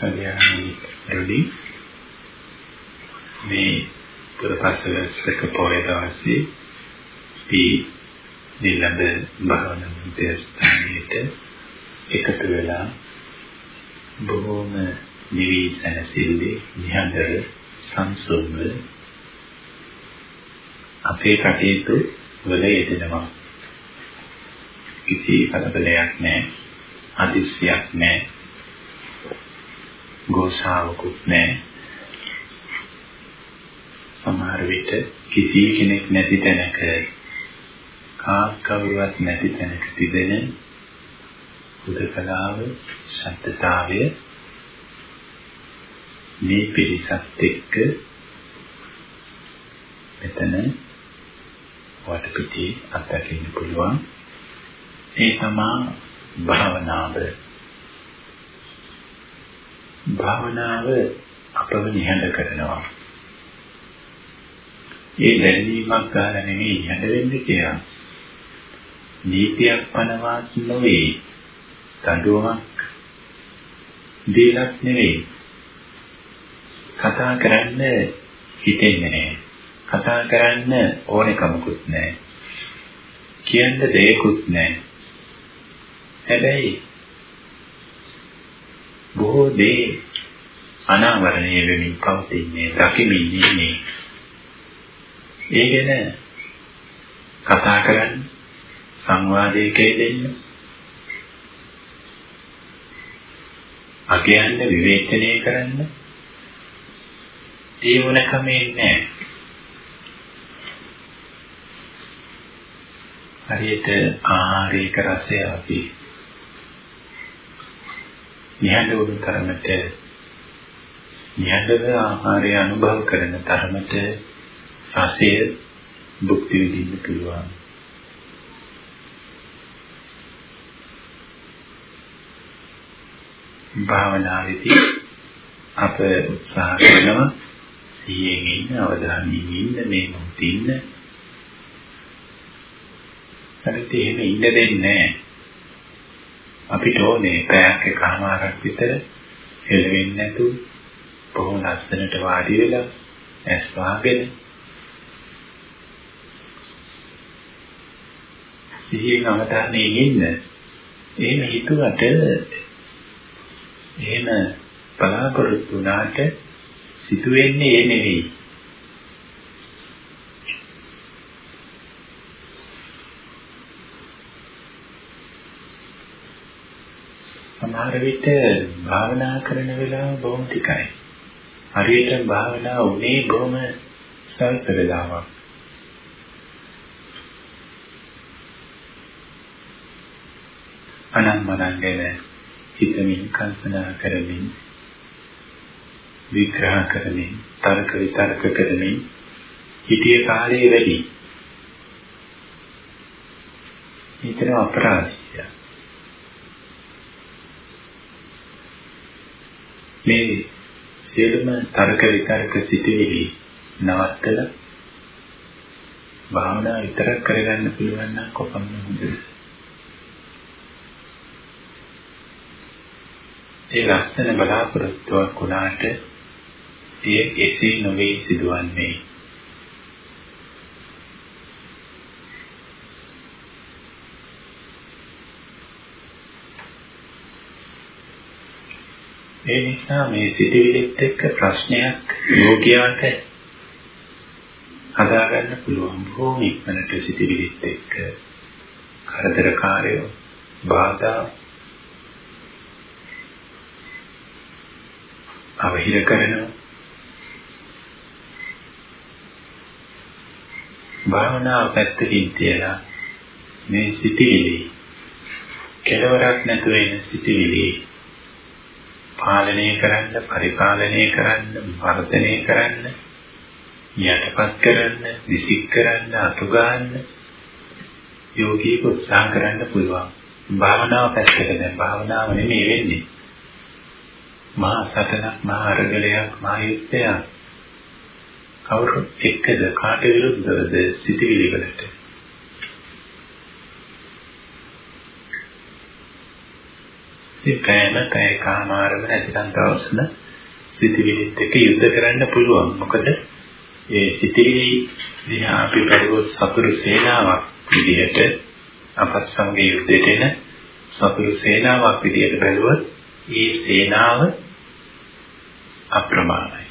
කල්‍යාණී මේ පුරපසලස්ක පොය දවසේ අපි නිලඹ භාවනා මධ්‍යස්ථානයේට එකතු වෙලා බොහෝම නිවිසනසිල්ලේ නිහඬව සංසුන්ව අපේ කටයුතු වල යෙදෙනවා. කිසි කලබලයක් නැහැ. අදිස්සියක් නැහැ. ගෝසාවකුත් නැහැ. සමහර විට කිසි කෙනෙක් නැති තැනක කාක් කවුරුවත් නැති තැනක තිබෙන හුදකලාව ශබ්දතාවය මේ පිරිසත් එක්ක මෙතන වටපිටි අත්දකින්න පුළුවන්. ඒ තමා භාවනාව භාවනාව අපව නිහඬ කරනවා. ඒ දැනීමක් ගන්න නෙමෙයි නිහඬ වෙන්න කියලා. නීතියක් පනවාත් නොවේ. දඬුවමක් දීලක් නෙවෙයි කතා කරන්න හිතෙන්නේ නැහැ. කතා කරන්න ඕනෙකමකුත් නැහැ. කියන්න දෙයක්වත් නැහැ. හැබැයි බොහෝ දේ අනාවරණය වෙමින් පවතින්නේ දකිමින් ඉන්නේ ඒ ගැන කතා කරන්න සංවාදයකේ දෙන්න. අගයන්න විවේචනය කරන්න. ඒ වුණකමේ නැහැ හරියට ආහාරයක රසය අපි නිහඬ වුණු තරමට නිහඬව ආහාරය අනුභව කරන තරමට රසය භුක්ති විඳින්න පුළුවන්. භාවනාවේදී අප උත්සාහ කරනවා සිහියෙන් ඉන්න අවධානයෙන් ඉන්න මේ මොහොතේ ඉන්න හරියට එහෙම ඉන්න දෙන්නේ නැහැ. අපිට ඕනේ පැයක් එකමාරක් විතර හෙලවෙන්නේ නැතුව බොහොම ලස්සනට වාඩි වෙලා ඇස් වහගෙන සිහියෙන් අවධානයෙන් ඉන්න. එහෙම හිතුවට එහෙම බලාපොරොත්තු වුණාට සිදුවෙන්නේ ඒ නෙවෙයි. සමහර විට භාවනා කරන වෙලාව බොහොම ටිකයි. හරියට භාවනා උනේ බොහොම සල්ප වෙලාවක්. අනම්මනන් ගැන හිතමින් කල්පනා කරමින් විග්‍රහ කරමින් තර්ක විතර්ක කරමින් හිතිය කාලේ වැඩි. හිතන අපරාධය. මේ සියලුම තර්ක විතර්ක සිටිවිලි නවත්තලා භාවනා විතරක් කරගන්න පුළුවන් නම් කොපමණ හොඳද? ඒ ලස්සන බලාපොරොත්තුවක් වුණාට එය එසේ නොවේ සිදුවන්නේ. ඒ නිසා මේ සිටිවිලිත් එක්ක ප්‍රශ්නයක් යෝගියාට හදාගන්න පුළුවන් බොහොම ඉක්මනට සිටිවිලිත් එක්ක කරදරකාරයෝ බාධා අවහිර කරනවා. භාවනාව පැත්තකින් තියලා මේ සිටිවිලි කෙලවරක් නැතුව එන සිටිවිලි පාලනය කරන්න පරිපාලනය කරන්න වර්ධනය කරන්න යටපත් කරන්න විසික් කරන්න අතු ගන්න යෝගී උත්සාහ කරන්න පුළුවන්. භාවනාව පැත්තට දැන් භාවනාව නෙමෙයි වෙන්නේ. මහා සතනක් මහා අරගලයක් මහා යුද්ධයක්. කවුරු එක්කද කාට විරුද්ධවද සිටිවිලි වලට? ඉතින් කෑම කෑ කාමාරම නැතිනම් දවසන සිතිවිලිත් එක්ක යුද්ධ කරන්න පුළුවන්. මොකද ඒ සිතිවිලි දිහා අපි බැලුවොත් සතුරු සේනාවක් විදිහට අපත් සමග යුද්ධයට එන සතුරු සේනාවක් විදිහට බැලුවොත් ඒ සේනාව අප්‍රමාණයි.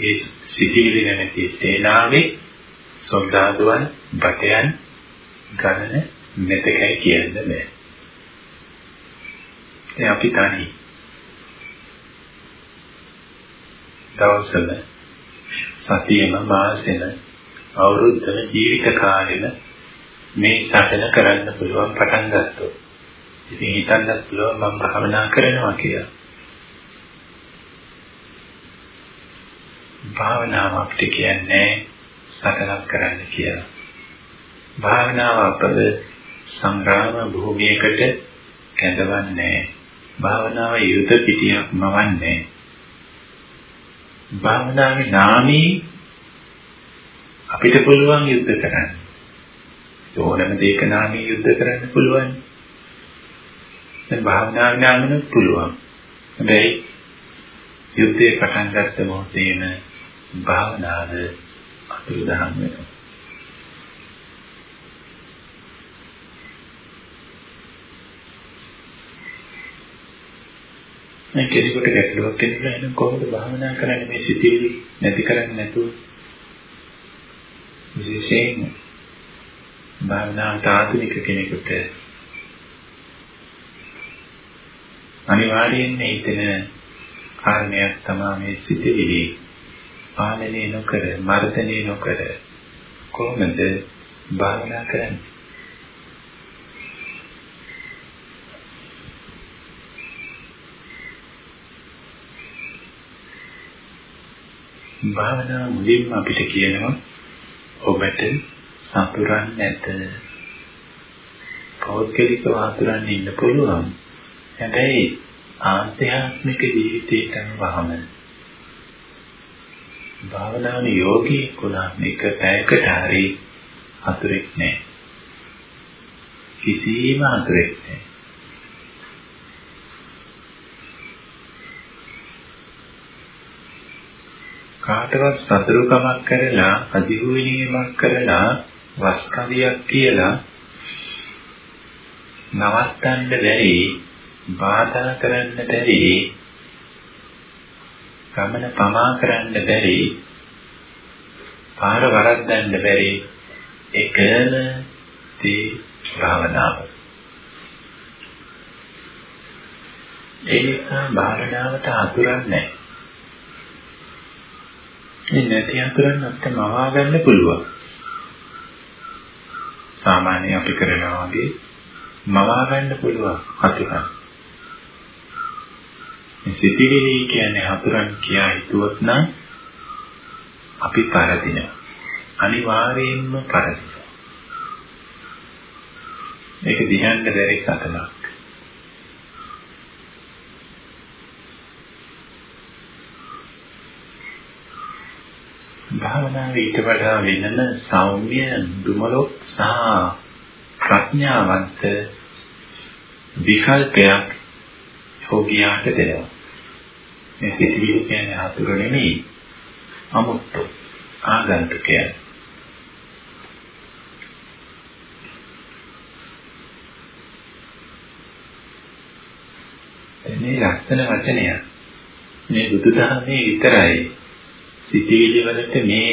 ඒ සිතිවිලි නැති සේනාවේ සොල්දාදුවන් බටයන් ගණන මෙතකයි කියන්න බෑ. ඒ අපි තනි. දවසල සතියම මාසෙම අවුරුද්දම ජීවිත කාලෙම මේ සැකන කරන්න පුළුවන් පටන් ගත්තොත්. ඉතින් හිතන්නත් පුළුවන් මම භාවනා කරනවා කියලා. භාවනාව අපිට කියන්නේ සකලක් කරන්න කියලා. භාවනාව අපද සංග්‍රාම භූමියකට කැඳවන්නේ භාවනාව යුද පිටියක් මවන්නේ භාවනාවේ නාමී අපිට පුළුවන් යුද්ධ කරන්න. ඕනම දෙයක නාමී යුද්ධ කරන්න පුළුවන්. දැන් භාවනාවේ නාමනුත් පුළුවන්. හැබැයි යුද්ධේ පටන් ගත්ත මොහොතේම භාවනාව අතුරුදහන් වෙනවා. මේ කෙනෙකුට ගැටලුවක් එනවා එහෙනම් කොහොමද භාවනා කරන්නේ? මේ සිතිවිලි නැති කරන්නේ නැතුව විශේෂයෙන් භාවනාවට ආධුනික කෙනෙකුට අනිවාර්යයෙන් හිතෙන කාරණයක් තමයි මේ සිතිවිලි පාලනය නොකර මර්ධනය නොකර කොහොමද භාවනා කරන්නේ? භාවනා මුලින්ම අපිට කියනවා ඔබට සතුරන් නැත. පෞද්ගලිකව හතුරන් ඉන්න පුළුවන්. හැබැයි ආධ්‍යාත්මික ජීවිතයට වහම භාවනාවේ යෝගී කුණා මේක පැයකට හරි හතුරෙක් නැහැ. කිසිම හතුරෙක් නැහැ. කාටවත් සතුරුකමක් කරලා අධිහුවණීමක් කරලා වස්කවියක් කියලා නවත්තන්න බැරි බාධා කරන්න බැරි ගමන පමා කරන්න බැරි පාර වරද්දන්න බැරි එකම තී භාවනාව. ඒ නිසා භාවනාවට අතුරක් නැහැ. මේ නැති අතුරන් අපිට මවා ගන්න පුළුවන්. සාමාන්‍ය අපි කරනවා වගේ මවා ගන්න පුළුවන් අතුරන්. මේ සිතිවිලි කියන්නේ අතුරන් කියා හිතුවොත් නම් අපි පරදිනවා. අනිවාර්යයෙන්ම පරදිනවා. මේක දිහන්න බැරි සතනක්. භාවනාවේ ඊට වඩා වෙනම සෞම්‍ය දුමලොක් සහ ප්‍රඥාවන්ත විකල්පයක් යෝගියාට දෙනවා. මේ සිතිවිලි කියන්නේ අතුරු නෙමෙයි. අමුත්තු ආගන්තුකය. මේ ලක්ෂණ වචනය මේ බුදුදහමේ විතරයි සිතිවිලි වලට මේ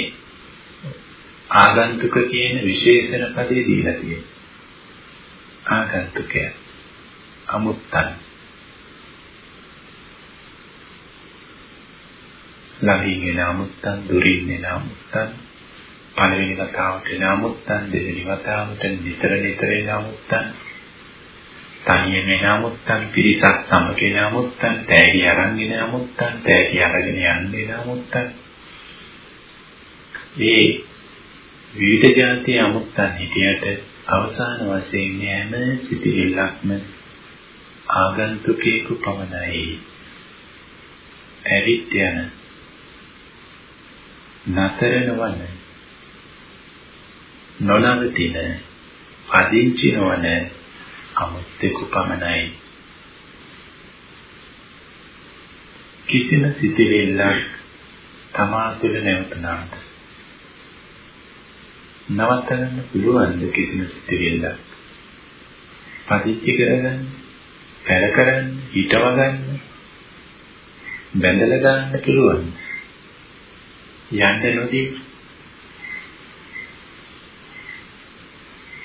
ආගන්තුක කියන විශේෂණ පදේ දීලා තියෙනවා. ආගන්තුකය. අමුත්තන්. ළඟින් එන අමුත්තන්, දුරින් එන අමුත්තන්, පළවෙනි වතාවට එන අමුත්තන්, දෙවෙනි වතාවට නිතර නිතර එන අමුත්තන්, තනියම එන අමුත්තන්, පිරිසක් සමග එන අමුත්තන්, තෑගි අරන් එන අමුත්තන්, තෑගි අරගෙන යන්නේ එන අමුත්තන් ඒ විවිධ જાති අමුත්තන් හිටියට අවසාන වශයෙන් යෑම සිටිල්ලක්ම ආගන්තුකේකු පමණයි. ඇවිත් යන නතර නොවන නොනවතින පදිංචි නොවන අමුත්තෙකු පමණයි කිසිම සිතිවිල්ලක් තමා තුළ නැවතුනාට නවත්තන්න පුළුවන්ද කිසිම සිතිවිල්ලක්? පදිච්චි කරගන්න පැල කරන්න හිටව ගන්න බැඳලා ගන්න පුළුවන් යන්න නොදී.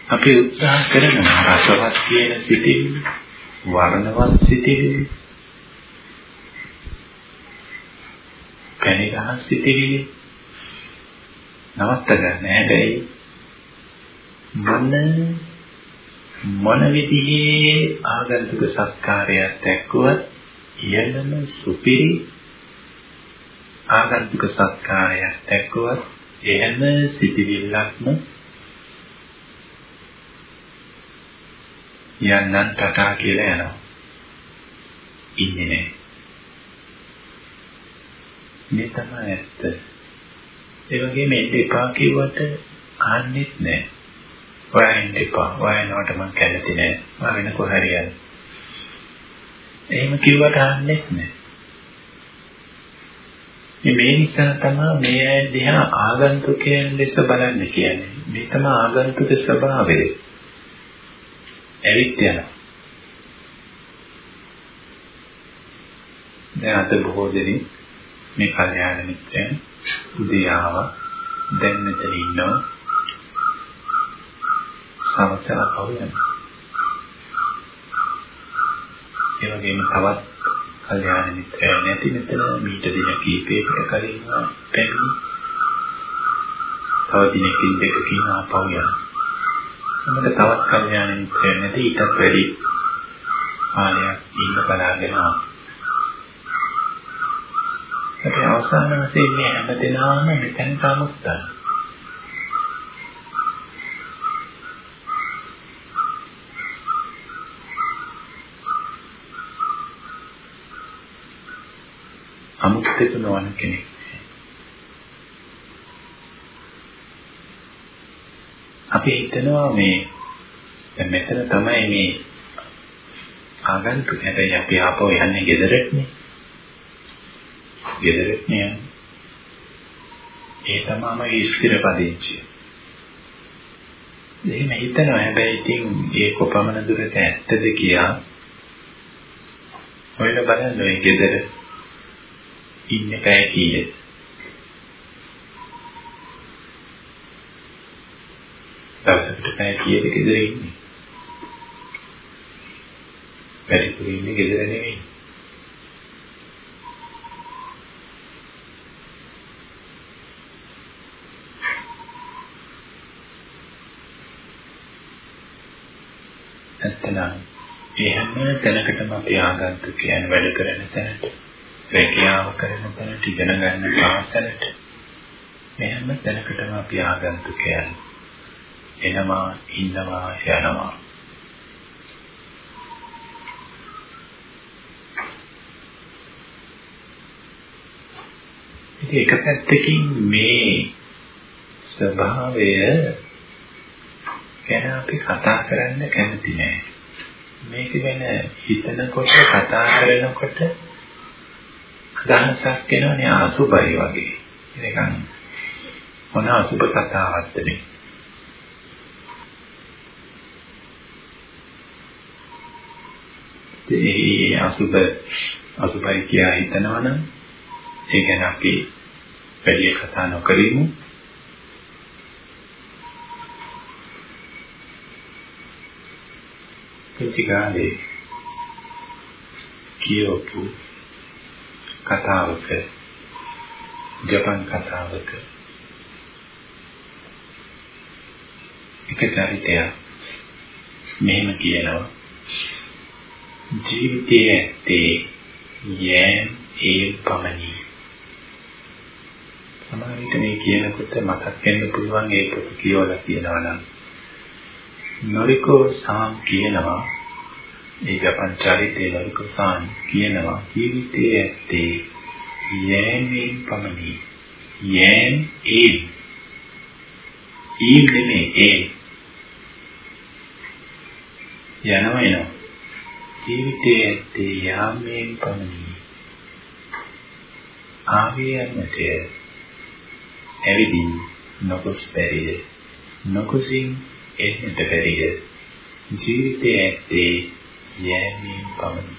අපි උත්සාහ කරනවා රසවත් කියන සිතිවිලි වර්ණවත් සිතිවිලි පැණි ගහ සිටිවිලි නවත්ත ගන්න හැබැයි මොන මොන විදිහේ ආගන්තුක සත්කාරයක් දැක්කුවත් ඉහළම සුපිරි ආගන්තුක සත්කාරයක් දැක්කුවත් එහෙම සිටිවිල්ලක්ම යන්නන් ටටා කියලා යනවා ඉන්නේ නැහැ මේ තමයි ඇත්ත. ඒ වගේම එන්න එපා කිව්වට අහන්නෙත් නෑ. හොයන්න එපා. හොයනවට මම කැමති නෑ. මම වෙන කොහරි යන්න. එහෙම කිව්වට අහන්නෙත් නෑ. මේ නිසා තමයි මේ අය දිහා ආගන්තුකයන් ලෙස බලන්න කියන්නේ. මේ තමයි ආගන්තුක ස්වභාවය. ඇවිත් යනවා. දැන් අද බොහෝ දෙනෙක් මේ කල්යාණ මිත්‍රයන් උදේ ආවා දැන් මෙතන ඉන්නවා සමතල පවයන ඒ වගේම තවත් කල්යාණ මිත්‍රයන් නැති මෙතන මීට දින කීපයක කලින් පැමිණි. තව දිනකින් දෙකකින් ආපහු යන එමෙන්න තවත් කල්යාණ මිත්‍රයන් නැති ඊටත් වැඩි කාලයක් ඉන්න බලාගෙන ආවා අපි අවසාන වශයෙන් මේ හැම දිනම මෙතන සමුත්තන. අමුත්තක නොවන කෙනෙක්. අපි හිතනවා මේ දැන් මෙතන තමයි මේ ආගන්තුක හැබැයි අපි ආපහු යන්නේ ගෙදරටනේ. ගෙදරට යන්නේ. ඒ තමයි ස්ථිර පදිංචිය. එහෙම හිතනවා හැබැයි ඉතින් ඒ කොපමණ දුරට ඇත්තද කියා ඔයලා බලන්න ඔය ගෙදර ඉන්න පැය කීයද? දවසකට පැය කීයද ගෙදර ඉන්නේ? වැඩිපුර ඉන්නේ ගෙදර නෙවෙයි. නැත්නම් ඒ හැම තැනකටම අපි ආගන්තුකයන් වැඩ කරන තැනට රැකියාව කරන තැනට ඉගෙන ගන්න පාසලට මේ හැම තැනකටම අපි ආගන්තුකයන් එනවා ඉන්නවා යනවා ඉතින් එක පැත්තකින් මේ ස්වභාවය ගැන අපි කතා කරන්න කැමති නෑ. මේක ගැන හිතනකොට කතා කරනකොට අදහසක් එනවනේ අසුබයි වගේ. නිකන් මොන අසුබ කතාවක්ද මේ? ඒ අසුබ අසුබයි කියා හිතනවනම් ඒ ගැන අපි වැඩි කතා නොකරමු. පුංචි කාලේ කියවපු කතාවක ජපන් කතාවක. එක චරිතයක් මෙහෙම කියනවා. ජීවිතයේ ඇත්තේ යෑම් ඒ පමණි සමහර විට මේ කියනකොට මතක් වෙන්න පුළුවන් ඒ පොත කියවලා කියනවා නම්. නොරිකෝ සාම් කියනවා ඒ ජපන් චරිතේ නොරිකෝ සාම් කියනවා ජීවිතයේ ඇත්තේ යෑමෙන් පමණි යෑම ඒ ඊ නෙමෙයි ඒ යනවා එනවා. ජීවිතයේ ඇත්තේ යාමයෙන් පමණි. ආවේ යන්නට ඇවිදින් නොකොස් බැරිය. නොකොසින් එන්නට බැරිය. ජීවිතයේ ඇත්තේ යෑමෙන් පමණයි.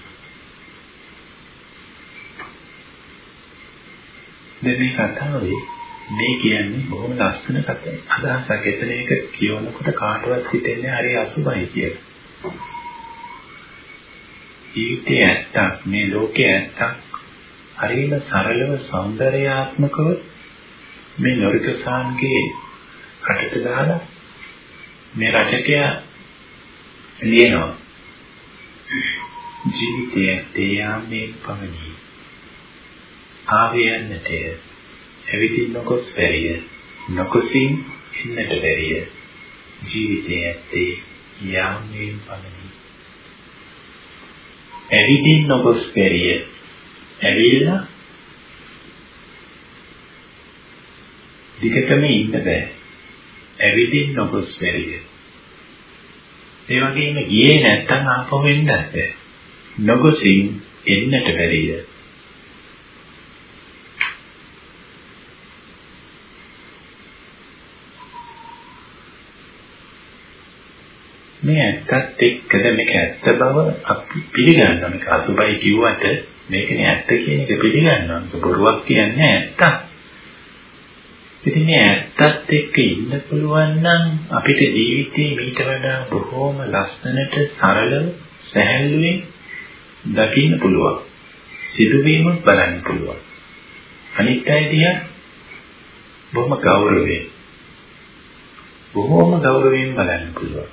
දැන් මේ කතාවේ මේ කියන්නේ බොහොම ලස්සන කතාවක්. අදහසක් එතන එක කියවනකොට කාටවත් හිතෙන්නේ හරි අසුබයි කියලා. ජීවිතයේ ඇත්තක් මේ ලෝකයේ ඇත්තක් හරිම සරලව సౌందర్యාත්මකව මේ නරිකසාන්ගේ කටට දාලා මේ රචකයා ලියනවා ජීවිතයේ තේයාමේ පමණි. ආවයන්නට ඇවිදින් නොකොස් බැරිය. නොකොසින් ඉන්නට බැරිය. ජීවිතයේ ඇත්තේ යාමේ පමණි. ඇවිදින් නොකොස් බැරිය. ඇවිල්ලා දිගටම ඉන්න බෑ. ඇවිදින් නොකොස් බැරිය. ඒ වගේම ගියේ නැත්තම් ආපහු එන්නත් බෑ. නොගොසින් එන්නට බැරිය. මේ ඇත්තත් එක්කද මේක ඇත්ත බව අපි පිළිගන්නවා. මේක අසුබයි කිව්වට මේකනේ ඇත්ත කියන එක පිළිගන්නවා. මේක බොරුවක් කියන්නේ ඇත්ත. ඉතින් මේ ඇත්තත් එක්ක ඉන්න පුළුවන් නම් අපිට ජීවිතේ මීට වඩා බොහෝම ලස්සනට සරලව සැහැල්ලුවෙන් දකින්න පුළුවන්. සිදුවීමක් බලන්න පුළුවන්. අනිත් අය දිහා බොහොම ගෞරවයෙන් බොහොම ගෞරවයෙන් බලන්න පුළුවන්.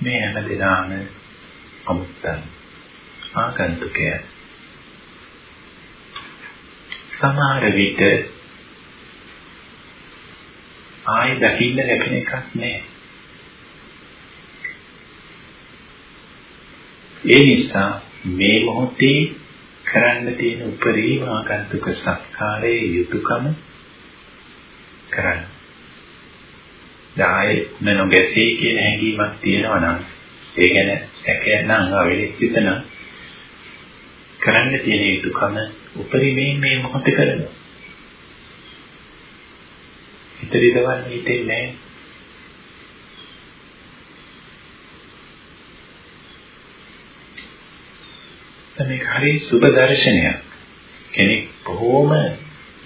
මේ හැම දිනාම අමුත්තන් ආගන්තුකය සමහර විට ආයි දකින්න ලැබෙන එකක් නෑ ඒ නිසා මේ මොහොතේ කරන්න තියෙන උපරිම ආගන්තුක සත්කාරයේ යුතුයකම කරන්න දායේ නොගැසී කියන හැඟීමක් තියෙනවා නම් ඒ ගැන සැකයක් නම් අවිලිස්සිත නම් කරන්න තියෙන යුතුයකම උපරිමයෙන් මේ මොහොතේ කරනවා. හිත රිදවන්න හිතෙන්නේ නැහැ. මේක හරි සුබ දර්ශනයක්. කෙනෙක් බොහෝම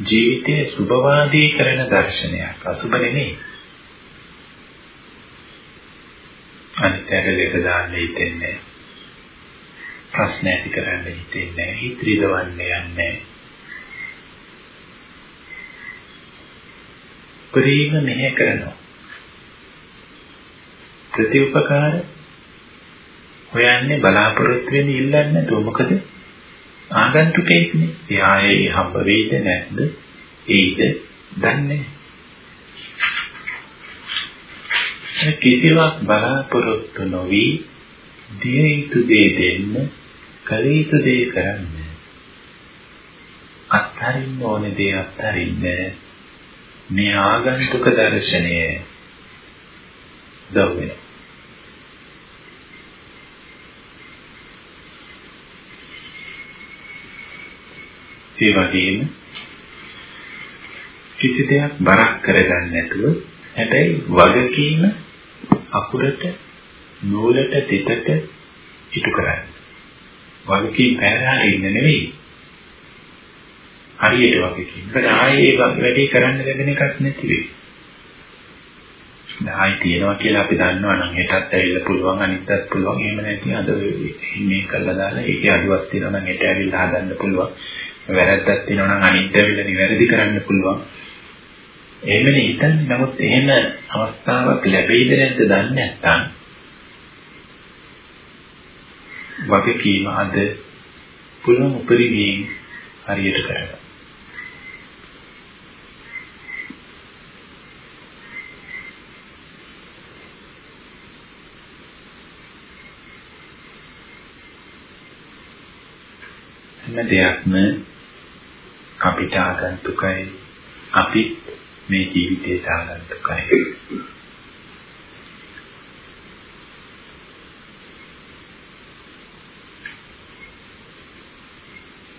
ජීවිතයේ සුබවාදී කරන දර්ශනයක්. අසුබ නෙමෙයි. අනිත්‍යයට ලෙඩ දාන්න හිතෙන්නේ ප්‍රශ්න ඇති කරන්න හිතෙන්නේ හිත රිදවන්න යන්නේ පරිම මෙහෙ කරනවා ප්‍රතිඋපකාර හොයන්නේ බලාපොරොත්තු වෙන්නේ ඉල්ලන්නේ නැතුව. මොකද? ආගන්තුකෙක්නේ එයායේ හම්බ වෙයිද නැද්ද? ඒයිද දන්නේ කිසිවක් බලාපොරොත්තු නොවි දිය යුතු දේ දෙන්න කල යුතු දේ කරන්න. අත්හරින්න ඕනේ දේ අත්හරින්න. මේ ආගන්තුක දර්ශනය දව්වේ ඒ වගේම කිසි දෙයක් බරක් කරගන්න නැතුව හැබැයි වගකීම අකුරට නූලට තිතට ඉටු කරන්න. වගකීම් පැහැරලා ඉන්න නෙවෙයි. හරියට වගකීම්. ඒකට ආයේ වැඩි කරන්න ලැබෙන එකක් නැති වෙයි. ආයි තියනවා කියලා අපි දන්නවා නම් හෙටත් ඇවිල්ලා පුළුවන් අනිද්දාත් පුළුවන් එහෙම නැති අද මේ කළා දාලා ඒකේ අඩුවක් තියෙනවා නම් හෙට ඇවිල්ලා හදන්න පුළුවන් වැරද්දක් තියෙනවා නම් අනිද්දා ඇවිල්ලා නිවැරදි කරන්න පුළුවන් එහෙමනේ හිතන්නේ. නමුත් එහෙම අවස්ථාවක් ලැබෙයිද නැද්ද දන්නේ නැත්නම් වගකීම අද පුළුවන් උපරිමයෙන් හරියට කරගන්න. හැම දෙයක්ම අපිට ආගන්තුකයි අපි මේ ජීවිතයට ආගන්තුකයි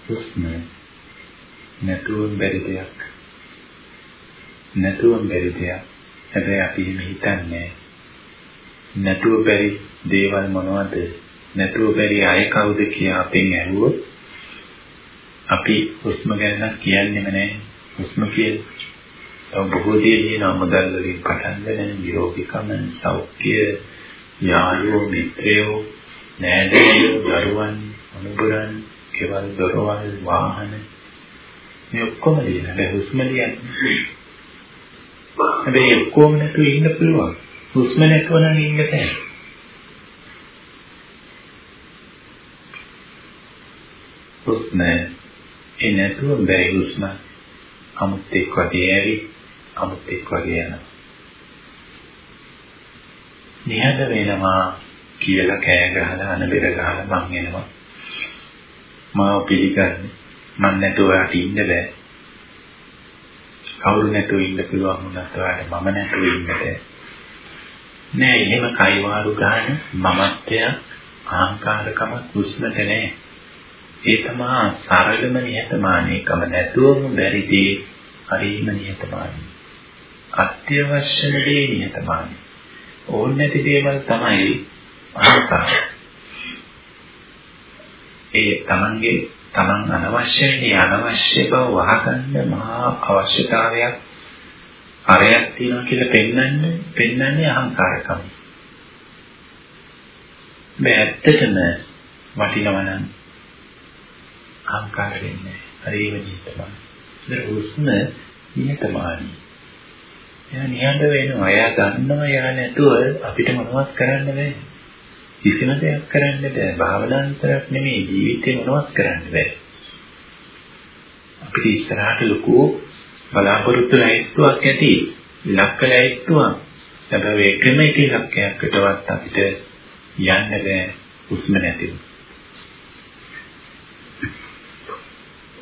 හුස්ම නැතුව බැරි දෙයක්. නැතුව බැරි දෙයක්. හැබැයි අපි එහෙම හිතන්නේ නැතුව බැරි දේවල් මොනවද? නැතුව බැරි අය කවුද කියලා අපෙන් ඇහුවොත් අපි හුස්ම ගැන කියන්නේම නැහැ. හුස්ම කියලා. තව බොහෝ දේ කියනවා මුදල් වලින් පටන් ගන්න නිරෝගීකම, සෞඛ්‍ය, යාළුවෝ, මිත්‍රයෝ, නෑදෑයෝ, දරුවන්, අනුබරන්, කෙවල් දොරවල්, වාහන මේ ඔක්කොම ලියන. හැබැයි හුස්ම ලියන්නේ. හැබැයි ඔක්කොම නැතුව ඉන්න පුළුවන්. හුස්ම නැතුව නම් ඉන්න බෑ. හුස්ම ඒ නැතුව බැරි හුස්ම අමුත් එක් වගේ ඇවි අමුත් එක් වගේ යනවා. නිහඬ වෙනවා කියලා කෑ ගහලා අනබෙර ගහලා මං එනවා. මාව පිළිගන්නේ මං නැතුව ඔයාට ඉන්න බෑ. කවුරු නැතුව ඉන්න පුළුවන් වුණත් ඔයාට මම නැතුව ඉන්න බෑ. නෑ එහෙම කයිවාරු ගන්න මමත්වය අහංකාරකම හුස්මට නෑ. ඒ තමා සරලම නිහතමානීකම නැතුවම බැරිදී හරිම නිහතමානී. අත්‍යවශ්‍ය දේ නිහතමානී. ඕන නැති දේවල් තමයි අහංකාරය. ඒ තමන්ගේ තමන් අනවශ්‍ය වෙන්නේ අනවශ්‍ය බව වහගන්න මහා අවශ්‍යතාවයක් අරයක් තියෙනවා කියලා පෙන්වන්නේ පෙන්වන්නේ අහංකාරකම. මේ ඇත්තටම වටිනවා නම් අහංකාර වෙන්නේ හරිම නිහතමානී. ඒක උස්ම නිහතමානී. එයා නිහඬ වෙනවා. එයා දන්නවා එයා නැතුව අපිට මොනවත් කරන්න බෑ. කිසිම දෙයක් කරන්න බෑ. භාවනා විතරක් නෙමෙයි ජීවිතේ මොනවත් කරන්න බෑ. අපිට ඉස්සරහට ලොකු බලාපොරොත්තු ලැයිස්තුවක් ඇති. ඉලක්ක ලැයිස්තුවක්. හැබැයි එකම එක ඉලක්කයකටවත් අපිට යන්න බෑ. හුස්ම නැතිව.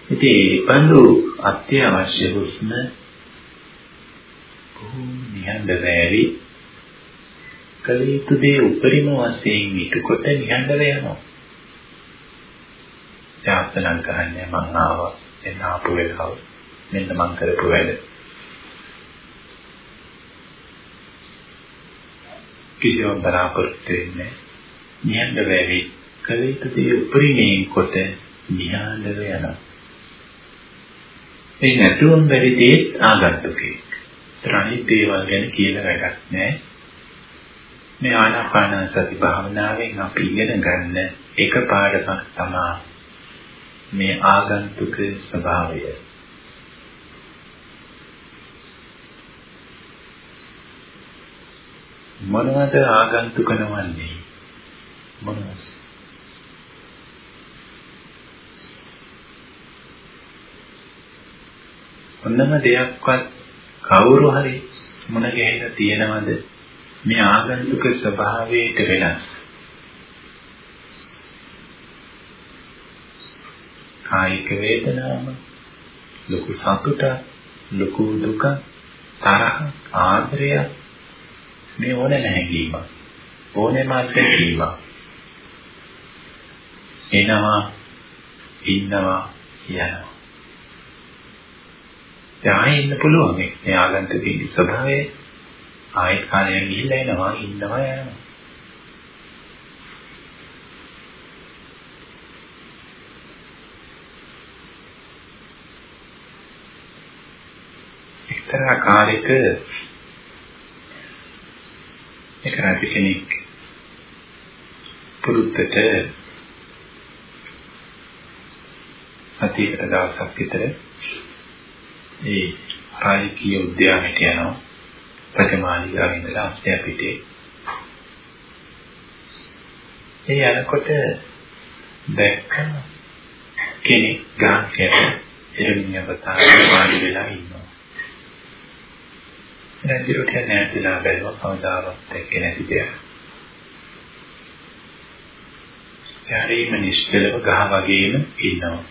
ඉතින් බඳු අත්‍යවශ්‍ය හුස්ම බොහෝ නිහඬ වැරි කල යුතු දේ උපරිම වශයෙන් ඊටකොට නිහඬව යනවා. යාත්‍රාන් කරන්නේ මං ආවා එන්න ආපු වෙලාව මෙන්න මං කරපු වැඩ. කිසියම් බලාපොරොත්තු වෙන්නේ නිහඬ වැරි කල යුතු දේ උපරිමයෙන් කොට නිහඬව යනවා. ඒ නැතුවම බැරි දේ ආගන්තුකේ. අනිත් දේවල් ගැන කියලා වැඩක් නැහැ. මේ ආනාපාන සති භාවනාවෙන් අපි ඉගෙන ගන්න එක පාඩමක් තමයි මේ ආගන්තුක ස්වභාවය. මොනවද ආගන්තුක නොවන්නේ? මොනවද? ඔන්නම දෙයක්වත් කවුරු හරි මුණ ගැහිලා තියෙනවද? මේ ආගන්තුක ස්වභාවයට වෙනස්. කායික වේදනාව ලොකු සතුට ලොකු දුක තරහ ආදරය මේ ඕන නැහැගීම ඕනෑම අත්දැකීම එනවා ඉන්නවා යනවා. ආයෙ ඉන්න පුළුවන්. මේ ආගන්තුකේ ස්වභාවය. ආයෙත් කාලයක් ගිහිල්ලා එනවා ඉන්නවා යනවා. එක්තරා කාලෙක එක රජ කෙනෙක් පුරුද්දට සතියකට දවසක් විතර ඒ රාජකීය උද්‍යානයට යනවා. රජමාලිගාවේ ඉඳලා අස්තය පිටේ. ඒ යනකොට දැක්ක කෙනෙක් ගාන්කයට එළමින් අවතාර වාඩි වෙලා ඉන්නවා. රජුට නැතිලා බැලුවා කවදාවත් දැක්කේ නැති දෙයක්. යාරීම නිශ්චලව ගහ වගේම ඉන්නවා.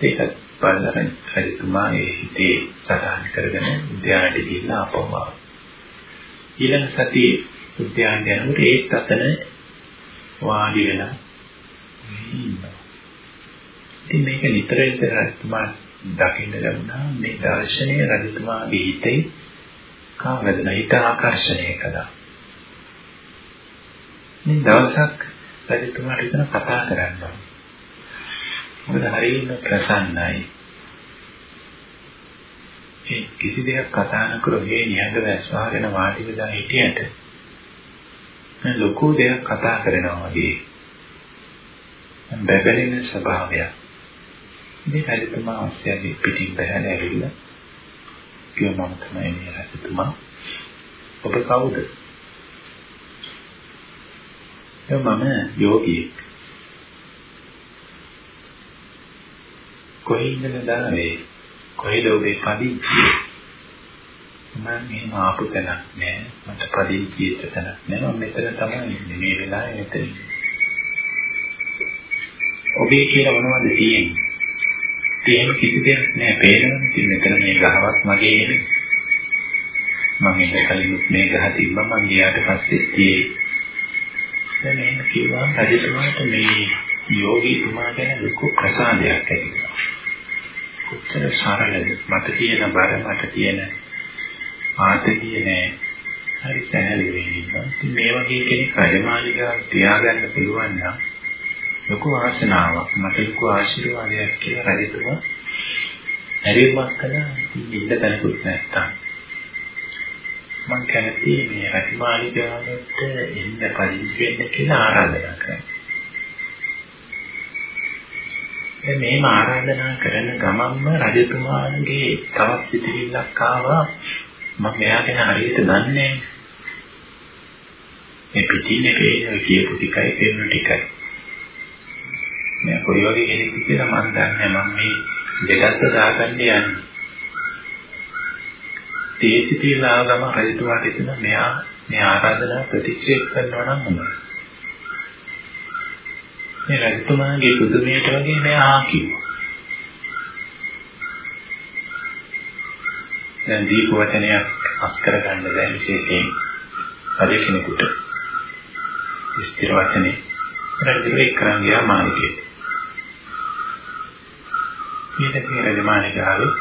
ඒකත් බලන රජතුමා ඒ හිතේ සටහන් කරගෙන උද්‍යානයට ගිහිල්ලා ආපහු ආවා. ඊළඟ සතියේ උද්‍යානයට යනකොට ඒත් අතන වාඩි වෙලා ඉන්නවා. ඉතින් මේක නිතර නිතර රජතුමා දකින්න ලැබුණා මේ දර්ශනය රජතුමාගේ හිතේ කාවැදෙන හිත ආකර්ෂණය කළා. මේ දවසක් රජතුමාට ඉතන කතා කරන්න. මොකද හරියම ප්‍රසන්නයි. ඒ කිසි දෙයක් කතා නොකර ගේ නිහඬ වැස්වාගෙන වාඩි වෙලා හිටියට මම ලොකු දෙයක් කතා කරනවා වගේ බැබලෙන ස්වභාවයක්. මේ රජතුමා අවශ්‍යයි පිටින් බහැලා ඇවිල්ලා කිව්වා මම තමයි මේ රජතුමා. ඔබ කවුද? මම යෝගියෙක්. කොහේ ඉඳලා දාවේ? කොහෙද ඔබේ පදිංචිය? මම මේ ආපු තැනක් නෑ. මට පදිංචියට තැනක් නෑ. මම මෙතන තමයි ඉන්නේ. මේ වෙලාවේ මෙතන. ඔබේ කියලා මොනවද තියෙන්නේ? තියෙන කිසි දෙයක් නෑ. පේනවනේ ඉතින් මෙතන මේ ගහවත් මගේ නෙමෙයි. මම ඉන්න කලින් මේ ගහ තිබ්බා මම ගියාට පස්සේ තියේ. දැන් එහෙම කිව්වා රජතුමාට මේ යෝගී තුමා ගැන ලොකු ප්‍රසාදයක් ඇති වුණා. කොච්චර සරලද මට තියෙන බර මට තියෙන ආතතිය නෑ. හරි සැහැල්ලු වෙන්නේ. මේ වගේ කෙනෙක් රජමාලිගාව තියාගන්න පුළුවන් නම් ලොකු වාසනාවක් මට ලොකු ආශිර්වාදයක් කියලා රජතුමා හැරීමක් කළා ඉන්න තැනකුත් නැත්තම් මම කැමති මේ රජමාලිගාවට එන්න පරිදි වෙන්න කියලා ආරාධනා කරා. දැන් මේම ආරාධනා කරන ගමන්ම රජතුමාගේ තවත් සිතිවිල්ලක් ආවා මම එයා ගැන හරියට දන්නේ නැහැ. මේ පිටින්නේ පේන කියපු ටිකයි පේන ටිකයි. මම කොයි වගේ කෙනෙක්ද කියලා මම දන්නේ මම මේ දෙකත් දාගන්න යන්නේ. තේසි තියලා ගම රජතුමාට ඉතන මෙයා මේ ආරාධනා ප්‍රතික්ෂේප කරනවා නම් හොඳයි. මේ රජතුමාගේ පුදුමයට වගේ මෙයා කිව්වා. දැන් දීප වචනයක් අස් කරගන්න බැහැ විශේෂයෙන් හරි කෙනෙකුට. ස්ථිර වචනේ රජුගේ කරන් ගියා මාළිකේ. ඊට පස්සේ රජමාලිගාවේ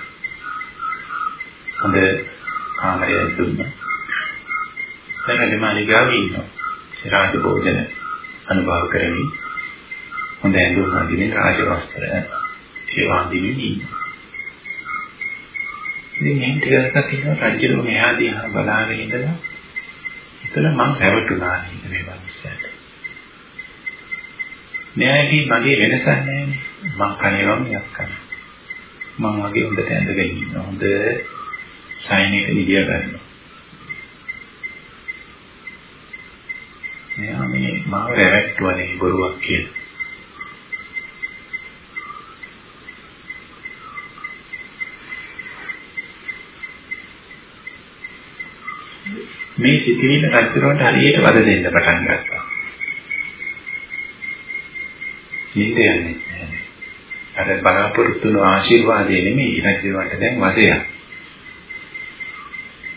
හොඳ කාමරයක් දුන්නා. දැන් රජමාලිගාවේ ඉන්නවා. රාජ භෝජන අනුභව කරමින් හොඳ ඇඳුම් අඳින්න රාජ වස්ත්‍ර ඒවා අඳින්න ඉන්නවා. ඉතින් මේ ටිකක් තියෙනවා රජුගේ මෙහා දිහා බලාගෙන ඉඳලා එතන මම රැවටුණා නේද මේ වන්සයට. මෙයාගේ මගේ වෙනසක් නැහැ නේ. මං කණේවම යක් කරනවා. මම වගේ හොඳට ඇඳගෙන ඉන්නවා. හොඳ සයින් එක ඉදිරිය ගන්නවා. මෙයා මේ මාව රැවට්ටුවනේ බොරුවක් කියලා. මේ සිතිවිල්ල රජුරන්ට හරියට වද දෙන්න පටන් ගත්තා. නිින්ද යන්නේ නැහැ. අර බලාපොරොත්තු වුණු ආශිර්වාදය නෙමෙයි රජුරන්ට දැන් වදයක්.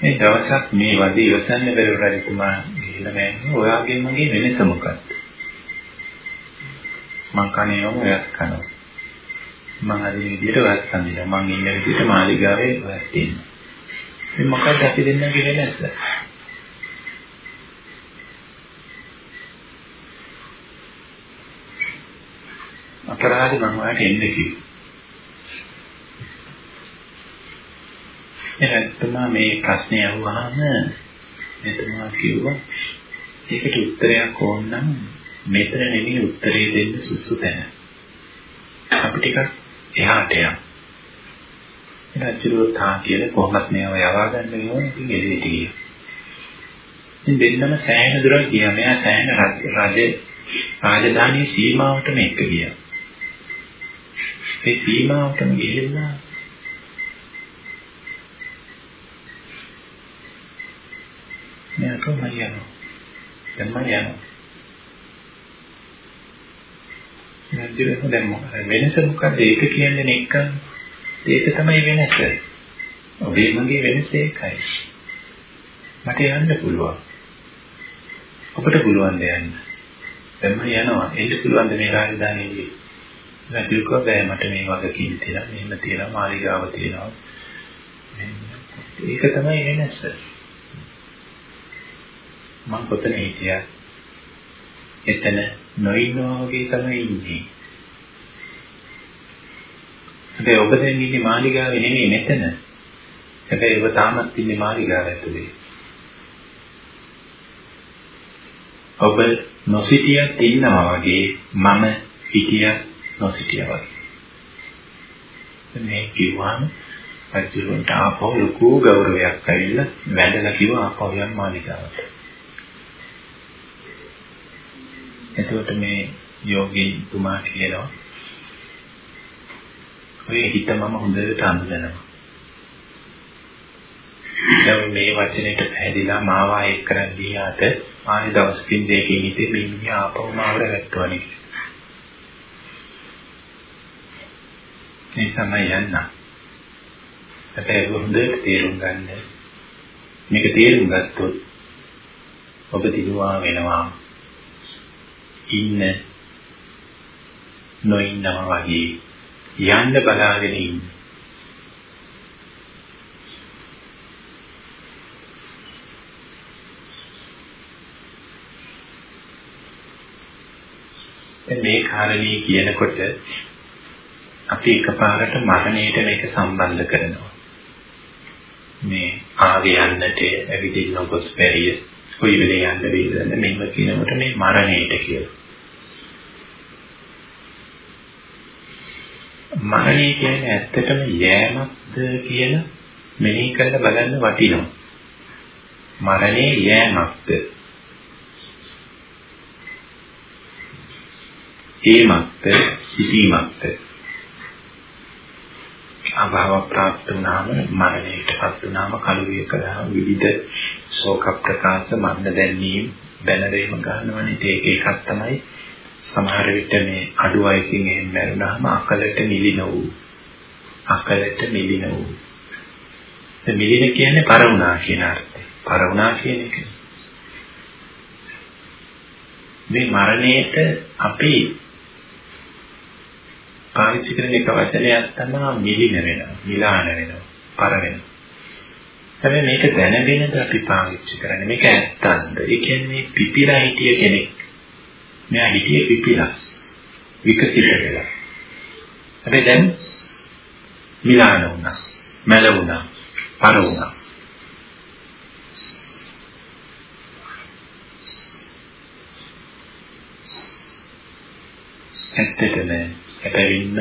මේ දවසක් මේ වදී ඉවසන්න බැරුව රජතුමා ගිහිල්ලා මෑන්නේ ඔයාගේ මගේ වෙනස මොකක්ද? මං කන්නේ ඔයත් කනවා. මං අද විදියට වත් සම්දිනා මං ඉන්න විදියට මාලිගාවේ වත් ඉන්නවා. මේ මොකක්ද අපි දෙන්නගේ වෙනස? අපරාධ මම ඔයාලට එන්න කිව්වා. එතනම මේ ප්‍රශ්නේ අහුවාම එතුමා කිව්වා ඒකට උත්තරයක් ඕන නම් මෙතන නෙමෙයි උත්තරේ දෙන්න සුසු තැන. අපි ටිකක් එහාට යමු. රජුරෝ තා කියලා කොහොමත් මේව යවා ගන්න ඕනේ ඉතින් එළියට ගියා. ඉතින් දෙන්නම සෑහෙන දුරක් ගියා. මෙයා සෑහෙන රජ රාජධානී සීමාවටම එක්ක ගියා. ඒ සීමාවටම ගිහිල්ලා මෙයා කොහොමද යනවා? දැන් මම යනවා. නැද්දේ දැන් මොකද? වෙනස මොකද? ඒක කියන්නේ නෙක්කන් ඒක තමයි වෙනස. ඔබේ මගේ වෙනස ඒකයි. මට යන්න පුළුවන්. ඔබට පුළුවන් ද යන්න? දැන් මම යනවා. එන්න පුළුවන් ද මේ රාජධානියේ රජුක බෑ මට මේ වගකීම් තියෙනවා. මෙහෙම තියෙනවා මාලිගාව තියෙනවා. ඒක තමයි වෙනස. මම කොතන හිටියා? එතන නොඉන්නවා වගේ තමයි ඉන්නේ. හැබැයි ඔබ දැන් ඉන්නේ මාලිගාවේ නෙමෙයි මෙතන. හැබැයි ඔබ තාමත් ඉන්නේ මාලිගාව ඇතුලේ. ඔබ නොසිටියත් ඉන්නවා වගේ මම හිටියත් නොසිටියා වගේ. මේ කිව්වම අජුරන්ට ආපහු ලොකු ගෞරවයක් ඇවිල්ලා වැඳලා කිව්වා ආපහු යන්න මාලිගාවට. එතකොට මේ යෝගී තුමා කියනවා ඔය හිත මම හොඳට අඳුනනවා. දැන් මේ වචනෙට පැහැදිලා මාව එක් කරන් ගියාට ආයෙ දවසකින් දෙකකින් හිතේ මේ මිනිහා ආපහු මාව රැවට්ටුවානේ. මේ තමයි යන්න. හැබැයි හොඳට තේරුම් ගන්න. මේක තේරුම් ගත්තොත් ඔබ දිනුවා වෙනවා. ඉන්න නොඉන්නවා වගේ යන්න බලාගෙන ඉන්න. මේ කාරණේ කියනකොට අපි එකපාරට මරණයට මේක සම්බන්ධ කරනවා. මේ ආගේ යන්නට ඇවිදින්න ගොස් බැරිය කොයි වෙලේ යන්න බැරිද මෙහෙම කියනකොට මේ මරණයට කියලා. මරණය කියන්නේ ඇත්තටම යෑමක්ද කියන මෙනෙහි කරලා බලන්න වටිනවා. මරණය යෑමක්ද? ඒමක්ද සිටීමක්ද අභාව ප්‍රාප්ත වුණාම මරණයටපත් වුණාම කලුරිය කළා විවිධ ශෝක ප්‍රකාශ මන්න දැනීම බැනරීම ගන්නවනේ. ඒක එකක් තමයි සමහර විට මේ අඩුවයකින් එහෙම මරුණාම අකලට නිලින වූ අකලට නිලින වූ. ඒ මිලින කියන්නේ පරවුණා කියන අර්ථය. පරවුණා කියන එක. මේ මරණයට අපි පාවිච්චි කරන එක වචනයක් තමයි මිලින වෙනවා, මිලාන වෙනවා, පර වෙනවා. හැබැයි මේක දැනගෙනද අපි පාවිච්චි කරන්නේ මේක ඇත්තක්ද? ඒ කියන්නේ පිපිලා හිටිය කෙනෙක්. මෙයා හිටියේ පිපිලා. විකසිත වෙලා. හැබැයි දැන් මිලාන වුණා, මැල වුණා, පර වුණා. ඇත්තටම එබැවින්ම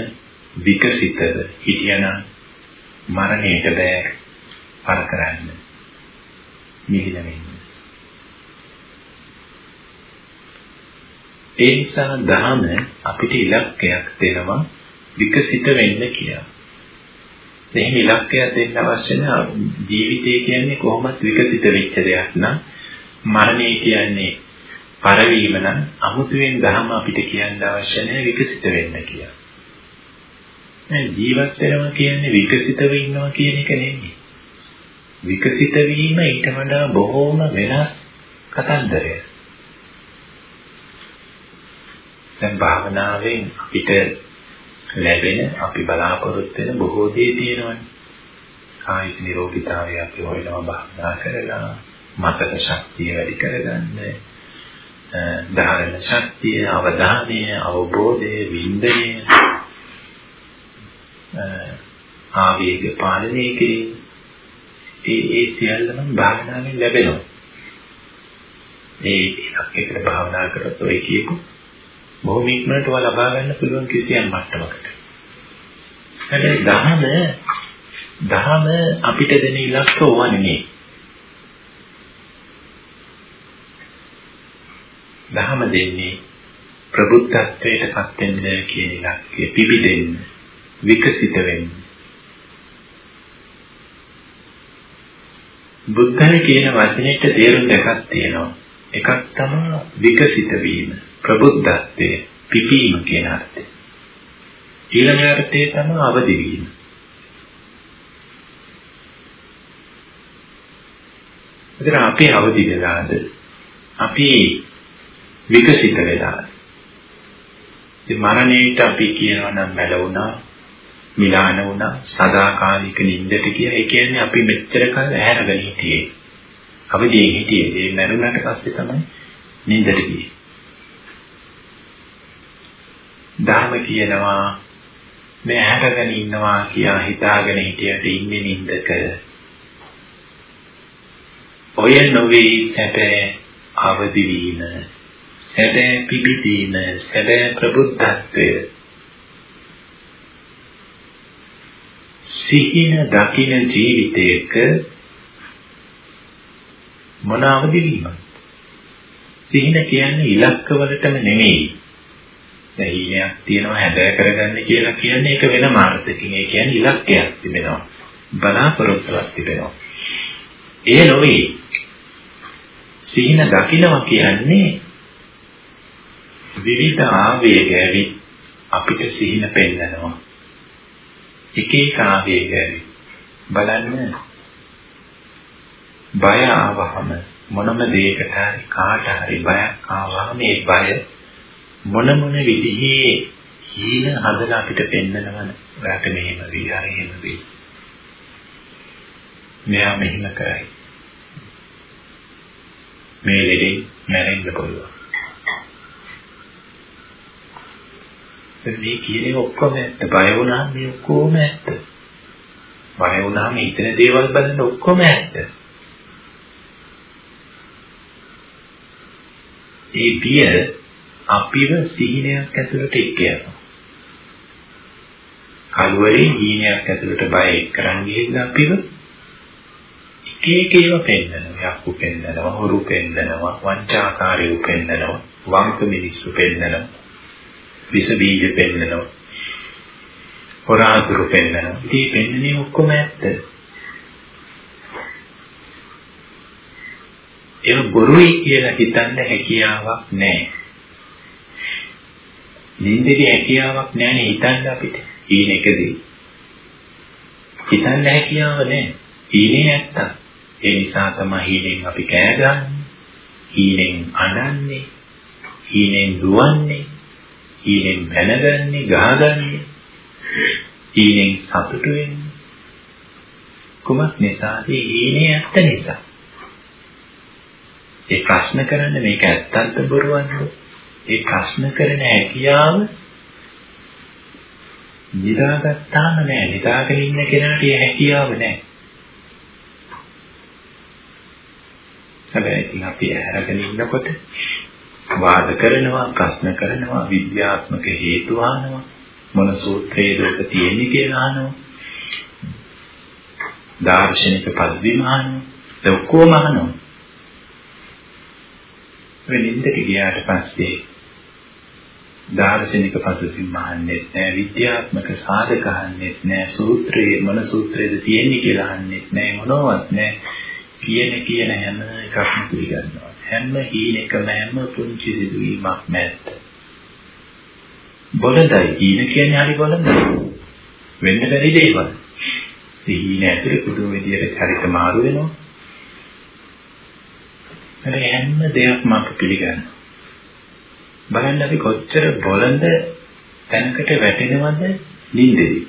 විකසිතව හිටියනම් මරණයට බෑ පර කරන්න මිහිල වෙන්න. ඒ නිසා ධහම අපිට ඉලක්කයක් දෙනවා විකසිත වෙන්න කියලා. එහෙම ඉලක්කයක් දෙන්න අවශ්‍ය නැහැ. ජීවිතය කියන්නේ කොහොමත් විකසිත වෙච්ච දෙයක් නම් මරණය කියන්නේ පරවීම නම් අමුතුවෙන් ධර්ම අපිට කියන්න අවශ්‍ය නැහැ විකසිත වෙන්න කියලා. මේ ජීවත් වෙනවා කියන්නේ විකසිතව ඉන්නවා කියන එක නෙමෙයි. විකසිත වීම ඊට වඩා බොහෝම වෙනස් කතන්දරයක්. දැන් භාවනාවෙන් අපිට ලැබෙන අපි බලාපොරොත්තු වෙන බොහෝ දේ තියෙනවානේ. කායික නිරෝගීතාවය අපි හොයනවා භාවනා කරලා මතක ශක්තිය වැඩි කරගන්න ධාරණ ශක්තිය, අවධානය, අවබෝධය, වින්දනය ආවේග පාලනය කිරීම ඒ ඒ සියල්ලම භාවනාවෙන් ලැබෙනවා. ඒ එකට භාවනා කරත් ඔය කියපු බොහොම ඉක්මනට ඔය ලබා ගන්න පුළුවන් කිසියම් මට්ටමකට. හැබැයි දහම දහම අපිට දෙන ඉලක්ක ඕවා නෙමෙයි. දහම දෙන්නේ ප්‍රබුද්ධත්වයට පත් වෙන්න කියන ඉලක්කය පිබිදෙන්න විකසිත වෙන්න. බුද්ධය කියන වචනේට තේරුම් දෙකක් තියෙනවා. එකක් තමයි විකසිත වීම ප්‍රබුද්ධත්වයේ පිපීම කියන අර්ථය. ඊළඟ අර්ථය තමයි අවදි වීම. එතන අපි අවදි වෙලාද? අපි විකසිත වෙලා ඉතින් මරණයට අපි කියනවා නම් මැලවුණා, මිලාන වුණා, සදාකාලික නිින්දට කියලා. ඒ කියන්නේ අපි මෙච්චර කල් ඇහැරගෙන හිටියේ. අවදියෙන් හිටියේ. ඒ මරුණාට පස්සේ තමයි නිින්දට ගියේ. ධර්ම කියනවා මේ ඇහැරගෙන ඉන්නවා කියලා හිතාගෙන හිටියට ඉන්නේ නිින්දක. ඔය නොවේ සැබෑ අවදි වීම සැබෑ පිබිදීම සැබෑ ප්‍රබුද්ධත්වය. සිහින දකින ජීවිතයක මොන අවදි වීමක් සිහින කියන්නේ ඉලක්කවලටම නෙමෙයි. දැන් ඊනයක් තියෙනවා හැදෑ කරගන්න කියලා කියන්නේ ඒක වෙන මාර්ගයකින්. ඒ කියන්නේ ඉලක්කයක් තිබෙනවා. බලාපොරොත්තුවක් තිබෙනවා. ඒ නොවේ. සිහින දකිනවා කියන්නේ විවිධ ආවේග ඇවි අපිට සිහින පෙන්නනවා. එක එක ආවේග ඇවි බලන්න බය ආවහම මොනම දෙයකට හරි කාට හරි බයක් ආවහම ඒ බය මොන මොන විදිහේ හීන හදලා අපිට පෙන්නනවද? ඔයාට මෙහෙම වෙයි, අර එහෙම වෙයි. මෙයා මෙහෙම කරයි. මේ ලෙඩේ මැරෙන්න පුළුවන්. මේ කියන්නේ ඔක්කොම ඇත්ත. බය වුණාම මේ ඔක්කොම ඇත්ත. බය වුණාම හිතන දේවල් බලන්න ඔක්කොම ඇත්ත. ඒ බිය අපිව සිහිනයක් ඇතුළට එක්ක යනවා. කලවරේ හීනයක් ඇතුළට බය එක්කරන් ගිහින් අපිව එක එක ඒවා පෙන්නනවා. යක්කු පෙන්නනවා, හොරු පෙන්නනවා, වංචාකාරයෝ පෙන්නනවා, වංක මිනිස්සු පෙන්නනවා. විස බීජ පෙන්නනවා. හොරාදුරු පෙන්නනවා. ඉතින් පෙන්නන්නේ ඔක්කොම ඇත්ත. ඒක බොරුයි කියලා හිතන්න හැකියාවක් නැහැ. නින්දේ හැකියාවක් නැහැ හිතන්න අපිට. ඊන එකදී. හිතන්න හැකියාව නැහැ. ඊනේ නැත්තම්. ඒ නිසා තමයි හීනෙන් අපි කෑ ගන්නේ. හීනෙන් අඬන්නේ. හීනෙන් දුවන්නේ. හීනෙන් බැනගන්නේ, ගහගන්නේ. හීනෙන් සතුටු වෙන්නේ. කුමක් නිසාද? හීනේ ඇත්ත නිසා. ඒ ප්‍රශ්න කරන්නේ මේක ඇත්තක්ද බොරුවක්ද? ඒ ප්‍රශ්න කරන හැකියාව නිදාගත්තාම නෑ. නිදාගෙන ඉන්න කෙනාට ඒ හැකියාව නෑ. හැබැයි ඉතින් අපි ඇරගෙන ඉන්නකොට වාද කරනවා ප්‍රශ්න කරනවා විද්‍යාත්මක හේතු අහනවා මොන සූත්‍රයේද ඔක තියෙන්නේ කියලා අහනවා. දාර්ශනික පස්බිම අහනවා. ඒ ඔක්කොම අහනවා. වෙනින්දට ගියාට පස්සේ දාර්ශනික පසුබිම් අහන්නේ නැහැ විද්‍යාත්මක සාධක අහන්නේ නැහැ සූත්‍රයේ මොන සූත්‍රයේද තියෙන්නේ කියලා අහන්නේ නැහැ මොනවත් නැහැ. කියන කියන හැම එකක්ම පිළිගන්නවා. හැම හීනකම හැම පුංචි සිදුවීමක් නැත්ත. බොළඳයි හීන කියන්නේ හරි බොළඳයි. වෙන්න බැරි දේවල්. හීන ඇතුලේ පුදුම විදියට චරිත මාරු වෙනවා. හැබැයි හැම දෙයක්ම අපි පිළිගන්නවා. බලන්න අපි කොච්චර බොළඳ තැනකට වැටෙනවද නිින්දේදී.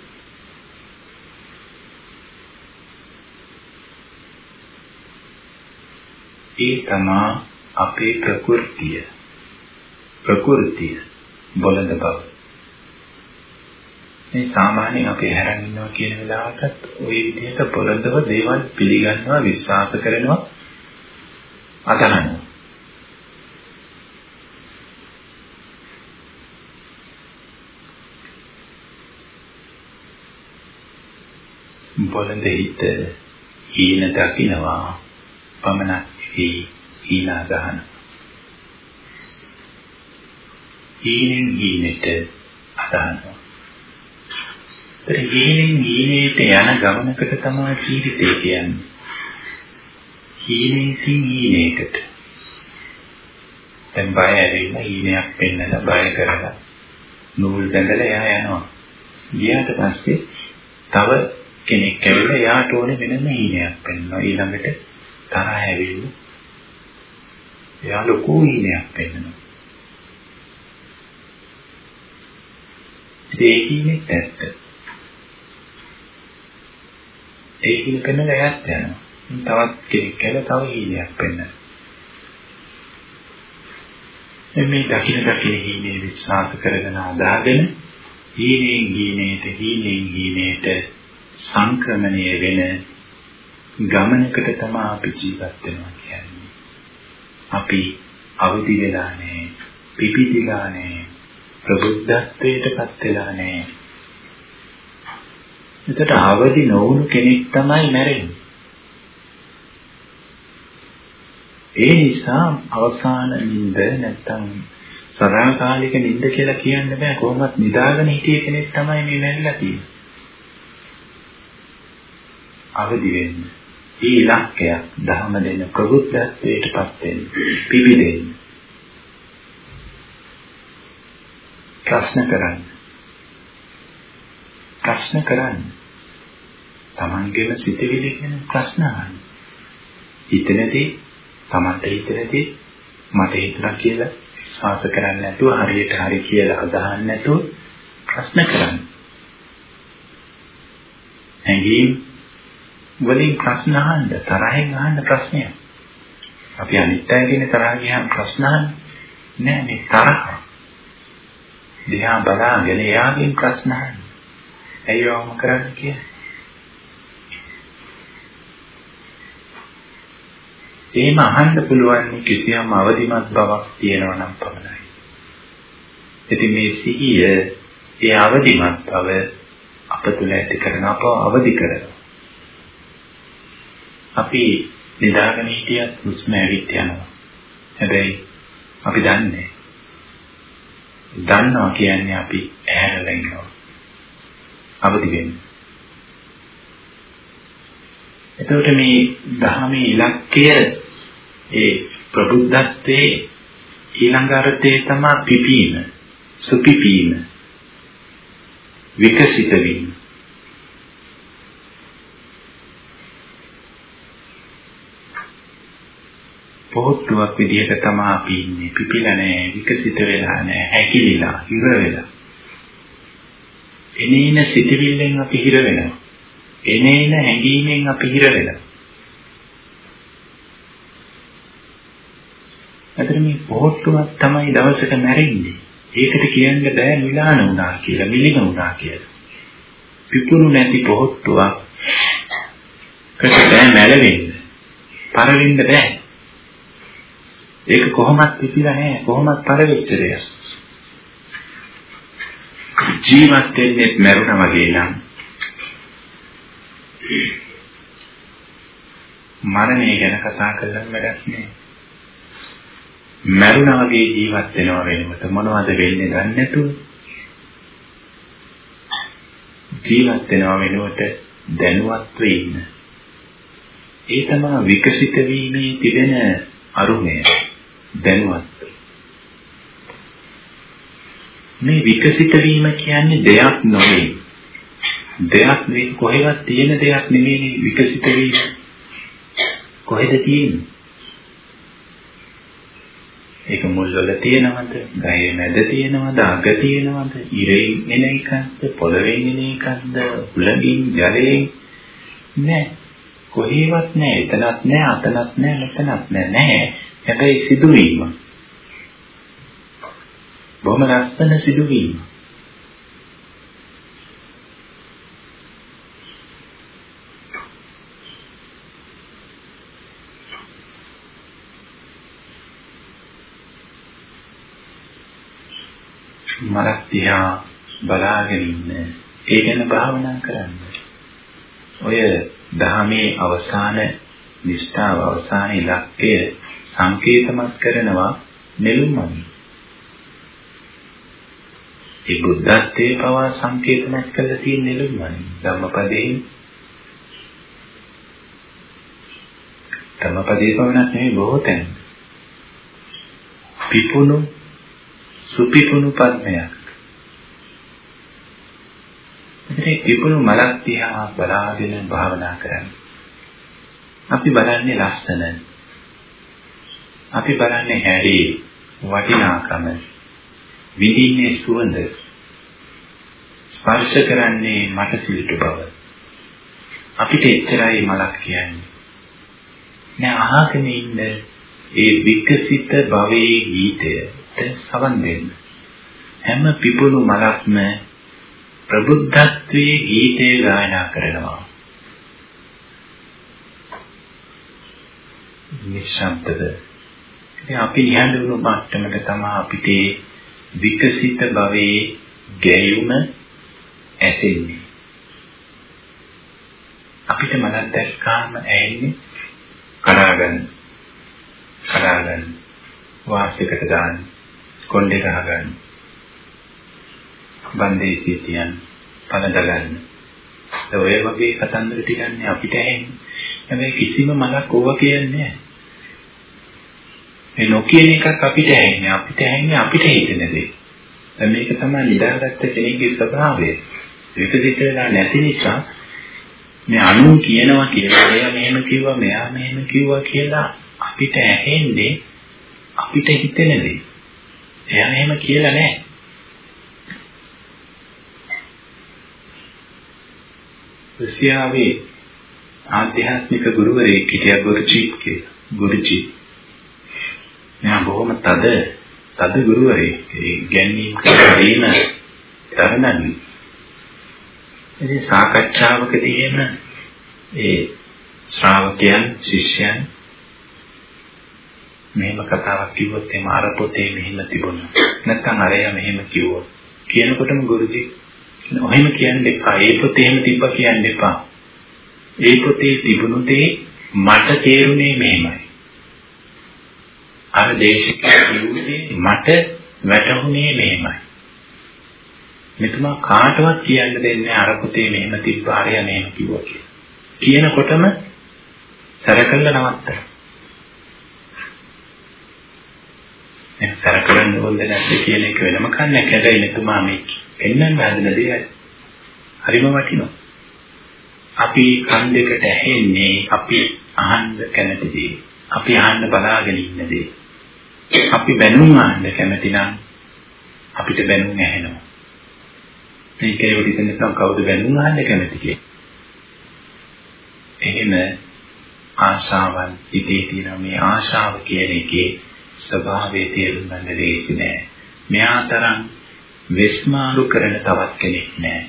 ඒ තමා අපේ ප්‍රകൃතිය ප්‍රകൃතිය බොළඳ බව. මේ සාමාන්‍යයෙන් අපි හැරන් ඉන්නවා කියන වෙලාවකත් ওই විදිහට බොළඳව දේවල් පිළිගන්නවා විශ්වාස කරනවා අතහරිනවා. බොළඳ හිත හීන දකින්නවා පමණක් හීනා ගහන. හීනෙන් හීනෙට අදහනවා. ඒ හීනෙන් හීනෙට යන ගමනකට තමයි ජීවිතය කියන්නේ. හීනෙකින් හීනයකට. දැන් බය ඇවිල්ලා හීනයක් පෙන්නලා බය කරලා නූල් බැඳලා එයා යනවා. ගියාට පස්සේ තව කෙනෙක් ඇවිල්ලා එයාට ඕනේ වෙනම හීනයක් පෙන්වනවා. ඊළඟට තරහ ඇවිල්ලා එයා ලොකු හීනයක් පෙන්වනවා. ඒ කියන්නේ ඇත්ත. ඒ කියන පෙන්නල එයත් යනවා. තවත් කෙනෙක් කියලා තව හීනයක් පෙන්නන. මේ දකින දකින හීනේ විශ්වාස කරගෙන අදාගෙන හීනෙන් හීනේට හීනෙන් හීනේට සංක්‍රමණය වෙන ගමනකට තමයි අපි ජීවත් වෙනවා කියන්නේ. අපි අවදි වෙලා නැහැ, පිපිදිලා නැහැ, ප්‍රබුද්ධත්වයටපත් වෙලා නැහැ. එතකොට අවදි නොවුණු කෙනෙක් තමයි මැරෙන්නේ. ඒ නිසා අවසාන නිින්ද නැත්තම් සදාකාලික නිින්ද කියලා කියන්න බෑ කොහොමත් නිදාගෙන හිටිය කෙනෙක් තමයි මේ මැරිලා තියෙන්නේ. අවදි වෙන්න. ඒ ඉලක්කයක් ධර්ම දෙන ප්‍රබුද්ධත්වයටපත් වෙන්න. පිපිදෙන්න. ප්‍රශ්න කරන්න. ප්‍රශ්න කරන්න. Tamangeම සිතවිලි ගැන ප්‍රශ්න අහන්න. හිතනදී Tamante හිතනදී මට හිතුණා කියලා විශ්වාස කරන්නේ නැතුව හරියට හරි කියලා අදහන්නේ නැතුව ප්‍රශ්න කරන්න. හැඟීම් වලින් ප්‍රශ්න අහන්න තරහෙන් අහන්න ප්‍රශ්නයක්. අපි අනිත් අයගෙන තරහ ගියාම ප්‍රශ්න අහන්නේ නෑ මේ තරහ. දිහා බලාගෙන එයාගෙන් ප්‍රශ්න අහන්න. ඇයි වම කරන්නේ කියලා? එහෙම අහන්න පුළුවන් කිසියම් අවදිමත් බවක් තියෙනවා නම් පමණයි. ඉතින් මේ සිහිය ඒ අවදිමත් බව අප තුළ ඇති කරන අපව අවදි කරනවා. අපි නිදාගෙන හිටියත් හුස්ම ඇවිත් යනවා. හැබැයි අපි දන්නේ දන්නවා කියන්නේ අපි ඇහැරලා ඉන්නවා. අවදි වෙන්න. එතකොට මේ ධර්මයේ ඉලක්කය ඒ ප්‍රබුද්ධත්වයේ ඊළඟ අර්ථයේ තමයි පිපීම, සුපිපීම, විකසිත වීම. පොහොත්තුවක් විදිහට තමයි අපි ඉන්නේ. පිපිලා නැහැ, විකසිත වෙලා නැහැ, හැකිලිලා, හිර වෙලා. එනේන සිටිවිල්ලෙන් අපි හිර වෙනවා. එනේන හැඟීමෙන් අපි හිර වෙනවා. අතන මේ පොහොට්ටුවක් තමයි දවසක මැරෙන්නේ. ඒකට කියන්න බෑ මිලාන වුණා කියලා, මිලින වුණා කියලා. පිපුරු නැති පොහොට්ටුවක් කට බෑ මැරෙන්න. පරවෙන්න බෑ. ඒක කොහොමත් පිපිලා නෑ, කොහොමත් පරවෙච්ච දෙයක්. ජීවත් වෙන්නේ මැරුණා වගේ නම් මරණය ගැන කතා කරලා වැඩක් නෑ. මරුණා වගේ ජීවත් වෙනව වෙනකොට මොනවද වෙන්නේ දන්නේ නැතුව ජීවත් වෙනව වෙනකොට දැනුවත්ව ඉන්න. ඒ තමයි විකසිත වීමේ තිබෙන අරුමය දැනුවත්. මේ විකසිත වීම කියන්නේ දෙයක් නොවේ. දෙයක් නෙවෙයි කොහෙවත් තියෙන දෙයක් නෙමෙයි විකසිත වීම. කොහෙද තියෙන්නේ? ඒක මුල් වල තියෙනවද? ගහේ මැද තියෙනවද? අග තියෙනවද? ඉරෙන් එන එකක්ද? පොළවෙන් එන එකක්ද? උලකින් ජලයෙන් නෑ. කොහේවත් නෑ. එතනත් නෑ, අතනත් නෑ, මෙතනත් නෑ. නෑ. හැබැයි සිදුවීම. බොහොම ලස්සන සිදුවීම. මලක් දිහා බලාගෙන ඉන්න. ඒ ගැන භාවනා කරන්න. ඔය ධාමේ අවසාන නිෂ්ඨාව අවසාන ඉලක්කය සංකේතමත් කරනවා නෙළුම්මනි. ඒ බුද්ධත්වයේ පවා සංකේතමත් කරලා තියෙන නෙළුම්මනි. ධම්මපදයේ ධම්මපදයේ පවණක් නෙවෙයි බොහෝ තැන්. පිපුණු සුපිපුණු පද්මයක්. ඉතින් පිපුණු මලක් දිහා බලාගෙන භාවනා කරන්න. අපි බලන්නේ ලස්සන. අපි බලන්නේ හැරී වටිනාකම. විඳින්නේ සුවඳ. ස්පර්ශ කරන්නේ මට සිල්ටු බව. අපිට එච්චරයි මලක් කියන්නේ. නෑ අහගෙන ඉන්න ඒ විකසිත භවයේ ගීතයට සවන් දෙන්න. හැම පිපුණු මලක්ම ප්‍රබුද්ධත්වයේ ගීතය ගායනා කරනවා. නිශ්ශබ්දව. ඉතින් අපි නිහඬ වුණු මට්ටමට තමයි අපිට විකසිත භවයේ ගැයුම ඇසෙන්නේ. අපිට මනක් දැක්කාම ඇහෙන්නේ කඩාගන්න. කඩාගන්න. වාසියකට දාන්න. කොණ්ඩේ ගහගන්න. බන්දේසිය තියන්න. පළඳ ගන්න. ඔය වගේ කතන්දර ටිකන්නේ අපිට ඇහෙන්නේ. හැබැයි කිසිම මලක් ඕවා කියන්නේ නැහැ. මේ නොකියන එකක් අපිට ඇහෙන්නේ. අපිට ඇහෙන්නේ අපිට හිතෙන දේ. දැන් මේක තමයි නිදාගත්ත කෙනෙක්ගේ ස්වභාවය. විකසිත වෙලා නැති නිසා මේ අනු කියනවා කියලා එයා මෙහෙම කිව්වා මෙයා මෙහෙම කිව්වා කියලා අපිට ඇහෙන්නේ අපිට හිතෙන දේ. එයා මෙහෙම කියලා නැහැ. රුසියාවේ ආධ්‍යාත්මික ගුරුවරයෙක් හිටියා ගුරුචීප් කියලා. ගුරුචීප්. මෙයා බොහොම තද තද ගුරුවරයෙක්. ඒ ගැන්වීම් කරගෙන තරණන්. ඉතින් සාකච්ඡාවකදී එන ඒ ශ්‍රාවකයන් ශිෂ්‍යයන් මෙහෙම කතාවක් කිව්වොත් එහම අර පොතේ මෙහෙම තිබුණා. නැත්නම් අරයා මෙහෙම කිව්වොත් කියනකොටම ගුරුජී ඔහෙම කියන්න එපා. ඒ පොතේ එහෙම තිබ්බා කියන්න එපා. ඒ පොතේ තිබුණු දේ මට තේරුනේ මෙහෙමයි. අර දේශිකයා කිව්වේ මට වැටහුනේ මෙහෙමයි. මෙතුමා කාටවත් කියන්න දෙන්නේ අර පොතේ මෙහෙම තිබ්බා අරයා මෙහෙම කිව්වා කියලා. කියනකොටම සැරකල්ල නවත්තා. දැන් සැරකලන්න ඕනද නැද්ද කියන එක වෙනම කන්නක් හැබැයි මෙතුමා මේ පෙන්වන්න හදන දේ හරිම වටිනවා. අපි කන් දෙකට ඇහෙන්නේ අපි අහන්න කැමති දේ. අපි අහන්න බලාගෙන ඉන්න දේ. අපි බැනුම් අහන්න කැමති නම් අපිට බැනුම් ඇහෙනවා. මේක ඒකට ඉතින් කවුද බැනුම් අහන්න කැමති කියලා. එහෙම ආශාවන් ඉතේ තියෙන මේ ආශාව කියන එකේ ස්වභාවය තේරුම් ගන්න ලේසි නෑ. මෙයා තරම් විස්මාරු කරන තවත් කෙනෙක් නෑ.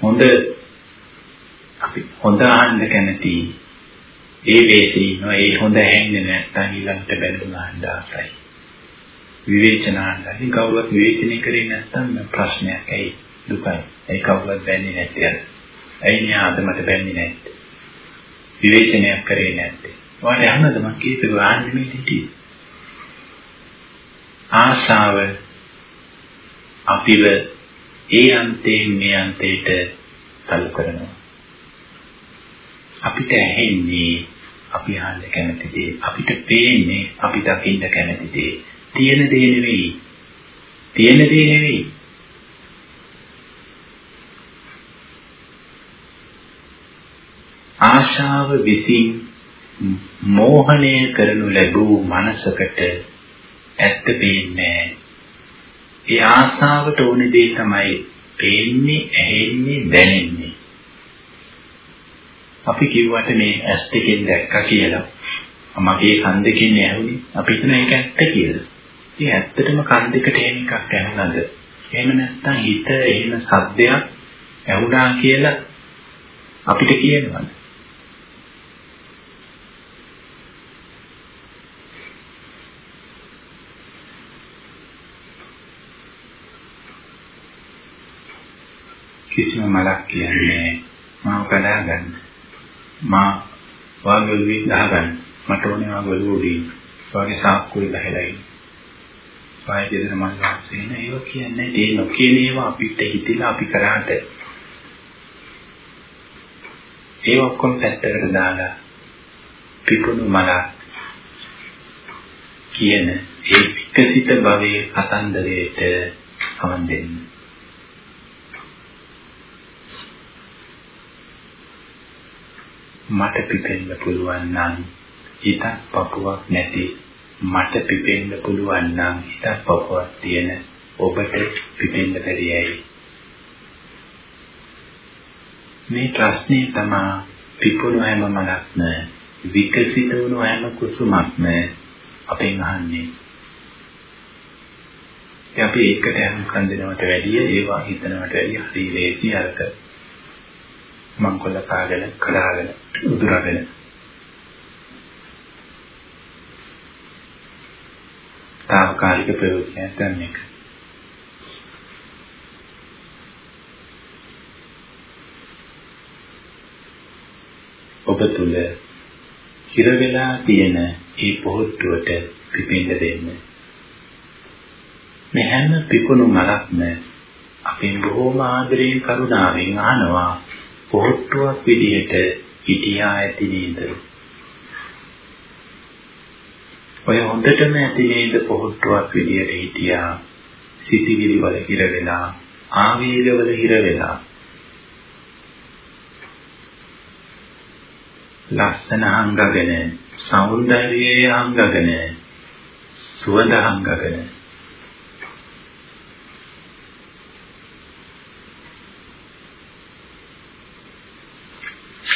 හොඳ අපි හොඳ අහන්න කැමති ඒ වේසී ඉන්නවා ඒ හොඳ ඇහෙන්නේ නැත්නම් ඊළඟට බැලුම් අහන්න ආසයි. විවේචන අහන්න. ඉතින් කවුරුත් විවේචනය කරේ නැත්නම් ප්‍රශ්නයක් ඇයි දුකයි. ඒ කවුරුත් බැන්නේ නැත්තේ. ඇයි මෙයා අද මට බැන්නේ නැත්තේ? විවේචනයක් කරේ නැත්තේ. ඔයාලට අහන්නද මං කීපේ ආන්නේ මේ හිටියේ. ආශාව අපිව ඒ අන්තයෙන් මේ අන්තයට තල්ලු කරනවා. අපිට ඇහෙන්නේ අපි අහන්න කැමති දේ. අපිට පේන්නේ අපි දකින්න කැමති දේ. තියෙන දේ නෙවෙයි. තියෙන දේ නෙවෙයි. ආශාව විසින් මෝහණය කරනු ලැබූ මනසකට ඇත්ත පේන්නේ ඒ ආශාවට ඕන දේ තමයි පේන්නේ, ඇහෙන්නේ, දැනෙන්නේ. අපි කිව්වට මේ ඇස් දෙකෙන් දැක්කා කියලා. මගේ කන් දෙකෙන් ඇහුනේ. අපි හිතන එක ඇත්ත කියලා. ඉතින් ඇත්තටම කන් දෙකට එහෙම එකක් ඇහුණාද? එහෙම නැත්නම් හිත එහෙම සද්දයක් ඇහුණා කියලා අපිට කියනවාද? කිසිම මලක් කියන්නේ මාව කඩා ගන්න. මා වාගලුවේ ගහගන්න. මට ඕනේ වාගලුව උඩින්. වාගේ සාක්කුවේ ගහලා ඉන්න. පාය දෙදෙනා මල් වාසේන ඒව කියන්නේ ඒ නොකියන ඒවා අපිට හිතිලා අපි කරාට ඒ ඔක්කොම පැත්තකට දාලා පිපුණු මලක් කියන ඒ විකසිත භවයේ කතන්දරයට සමන් දෙන්න. මට පිපෙන්න පුළුවන් නම් හිතක් පපුවක් නැති මට පිපෙන්න පුළුවන් නම් හිතක් පපුවක් තියෙන ඔබට පිපෙන්න බැරි ඇයි? මේ ප්‍රශ්නේ තමයි පිපුණු හැම මනක්ම විකසිත වුණු හැම කුසුමක්ම අපෙන් අහන්නේ. අපි ඒකට හම් කන්දනවට වැඩිය ඒවා හිතනවට වැඩිය හරි ලේසි අරක. මංකොල්ල කාගෙන කඩාගෙන උදුරගෙන తాවකාලික ප්‍රයෝජනයක් ගන්න එක. ඔබ තුල හිර වෙලා තියෙන ඒ පොහොට්ටුවට පිපෙන්න දෙන්න. මේ හැම පිපුණු මලක්ම අපෙන් බොහෝම ආදරයෙන් කරුණාවෙන් අහනවා පොහොට්ටුවක් විදිහට හිටියා ඇති නේද? ඔය හොඳටම ඇති නේද පොහොට්ටුවක් විදිහට හිටියා සිතිවිලි වල හිර වෙලා ආවේග වල හිර වෙලා ලස්සන අංගගෙන సౌందර්යයේ අංගගෙන සුවඳ අංගගෙන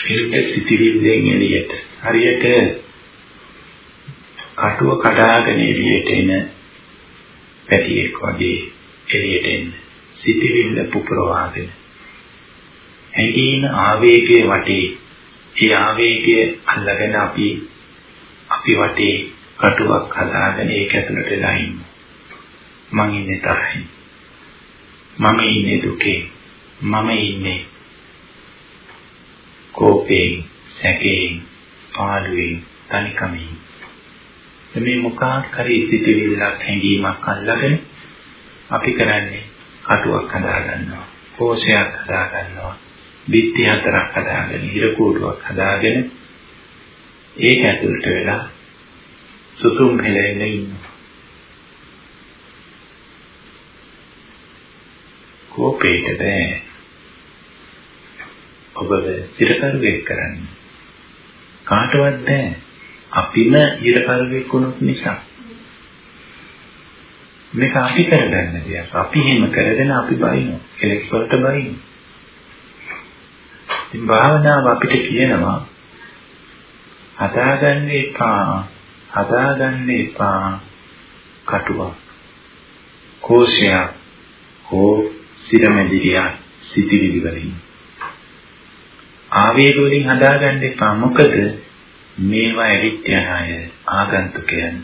ඒක සිතිවිල්ලෙන් එළියට. හරියට කටුව කඩාගෙන එළියට එන පැටියෙක් වගේ එළියට එන්න. සිතිවිල්ල පුපුරවාගෙන. හැඟීන ආවේගයේ වටේ. ඒ ආවේගය අල්ලගෙන අපි අපි වටේ කටුවක් හදාගෙන ඒක ඇතුළට වෙලා ඉන්නවා මං ඉන්නේ තරහින්. මම ඉන්නේ දුකේ. මම ඉන්නේ කෝපේ සැකේ පාළුවේ තනිකමේ මේ මොකක් හරි සිටිවිල්ලක් හැඟීමක් අල්ලගෙන අපි කරන්නේ කටුවක් හදා ගන්නවා කෝෂයක් හදා ගන්නවා බිත්ති හතරක් හදාගෙන ඉර කූඩුවක් හදාගෙන ඒක ඇතුළට වෙලා සුසුම් හෙලෙන්න ඉන්නවා. කෝපේට බෑ. ඔබව ඉරකරුවෙක් කරන්න කාටවත් බෑ අපිම ඉරකරුවෙක් වුණොත් නිසා මේක අපි කරගන්න දෙයක්. අපි එහෙම කරගෙන අපි බයිනවා. කෙලෙස් වලට බයිනවා. ඉතින් භාවනාව අපිට කියනවා හදාගන්න එපා. හදාගන්න එපා. කටුවක්. කෝෂයක්. හෝ සිරමැදිරියක් සිටිවිලි වලින්. ආවේග වලින් හදාගන්න එපා. මොකද මේවා ඇවිත් යන අය ආගන්තුකයන්.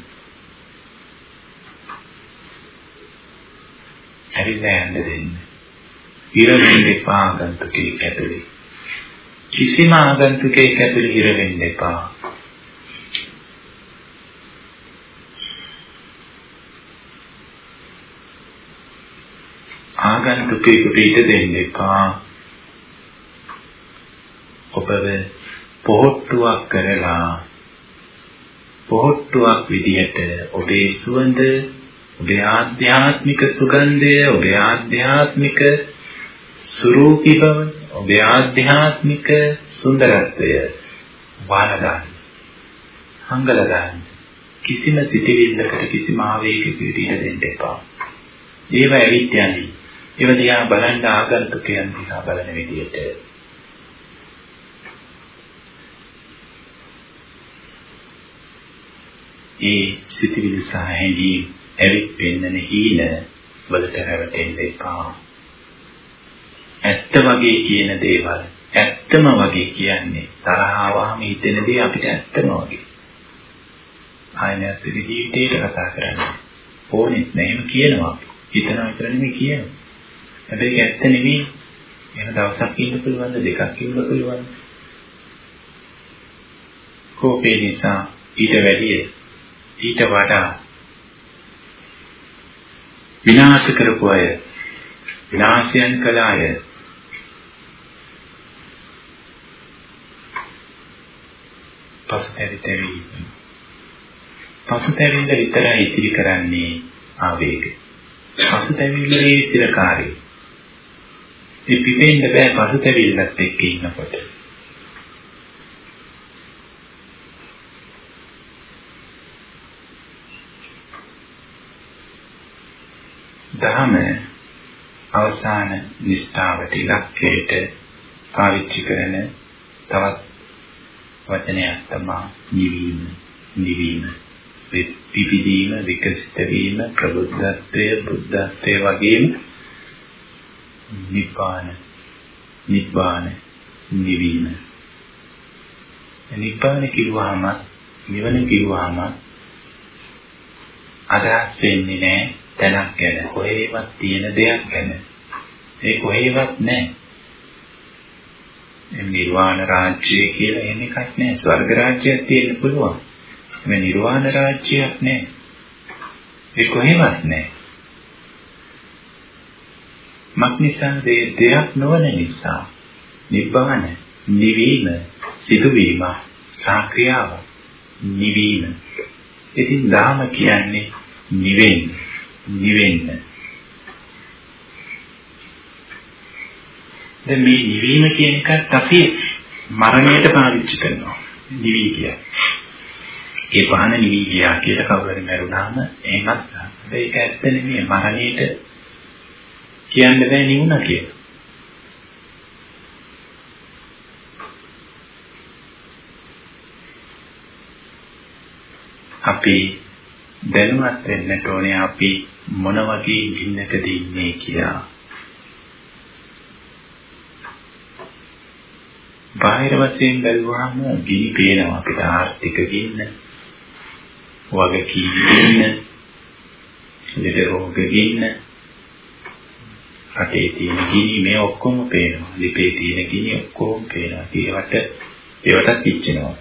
ඇවිල්ලා යන්න දෙන්න. ඉර වෙන්න එපා ආගන්තුකෙක් ඇතුලේ. කිසිම ආගන්තුකයෙක් ඇතුලේ හිර වෙන්න එපා. ආගන්තුකයෙකුට ඉඩ දෙන්න එපා. ඔබව පොහොට්ටුවක් කරලා පොහොට්ටුවක් විදිහට ඔබේ සුවඳ ඔබේ ආධ්‍යාත්මික සුගන්ධය ඔබේ ආධ්‍යාත්මික සුරූපී බව ඔබේ ආධ්‍යාත්මික සුන්දරත්වය වානදාන්න. හංගල ගන්න. කිසිම සිතිවිල්ලකට කිසිම ආවේගයකට ඉඩ දෙන්න එපා. ඒව ඇවිත් යන්නේ. ඒව දිහා බලන්න ආගන්තුකයන් දිහා බලන විදිහට. ඒ සිතිවිලි සහ හැඟීම් ඇවිත් පෙන්නන හීන වලට හැවටෙන්න එපා. ඇත්ත වගේ කියන දේවල් ඇත්තම වගේ කියන්නේ තරහවම හිතෙන දේ අපිට ඇත්තම වගේ. ආයනත් ජීවිතේට කතා කරන්නේ. ඕනෙත් නැහැ කියනවා. හිතනවා විතර නෙමෙයි කියනවා. හැබැයි ඇත්ත නෙමෙයි. එහෙම දවසක් ඉන්න පුළුවන්ද දෙකක් ඉන්න පුළුවන්ද? කෝපේ නිසා ඊට වැඩිය ඊට වඩා විනාශ කරපු අය විනාශයන් කළ අය පසුතැවිලි පසුතැවිල්ල විතරයි ඉතිරි කරන්නේ ආවේගය. පසුතැවිල්ලේ ඉතිරකාරී. ඒ පිටෙන්න බෑ පසුතැවිල්ලත් එක්ක ඉන්නකොට. දහම අවසාන නිස්ඨාවට ඉලක්කයට පාවිච්චි කරන තවත් වචනයක් තමයි නිවීම. නිවීම. පිපිදීම විකසිත වීම ප්‍රබුද්ධත්වය බුද්ධත්වය වගේම නිපාන නිබ්බාන නිවීම. නිබ්බාන කිව්වහම නිවන කිව්වහම අදහස් වෙන්නේ නැහැ. තැනක් ගැන කොහේවත් තියෙන දෙයක් ගැන ඒ කොහේවත් නැහැ නිර්වාණ රාජ්‍යය කියලා එහෙම එකක් නැහැ ස්වර්ග රාජ්‍යයක් තියෙන්න පුළුවන් මේ නිර්වාණ රාජ්‍යයක් නැහැ. ඒ කොහෙවත් නැහැ. මක් නිසා දෙයක් නොවන නිසා නිබ්බාන නිවීම සිදුවීම සාක්‍රියාව නිවීම. ඉතින් ධාම කියන්නේ නිවෙන්න නිවෙන්න. දැන් මේ නිවීම කියන එකත් අපි මරණයට පාවිච්චි කරනවා. නිවි කියන්නේ. ඒ පහන නිවි ගියා කියලා කවුරුහරි මරුණාම එහෙමත් ඒක ඇත්ත නෙමෙයි මරණයට කියන්න බෑ නිවුණා කියලා. අපි දැනුවත් වෙන්නට ඕනේ අපි මොන වගේ ගින්නකද ඉන්නේ කියලා. බාහිර වශයෙන් බැලුවාම ගිනි පේනවා අපිට ආර්ථික ගින්න වගකීම් ගින්න, ලෙඩ රෝග ගින්න, රටේ තියෙන ගිනි මේ ඔක්කොම පේනවා. ලිපේ තියෙන ගිනි ඔක්කොම පේනවා. ඒවට ඒවටත් පිච්චෙනවා.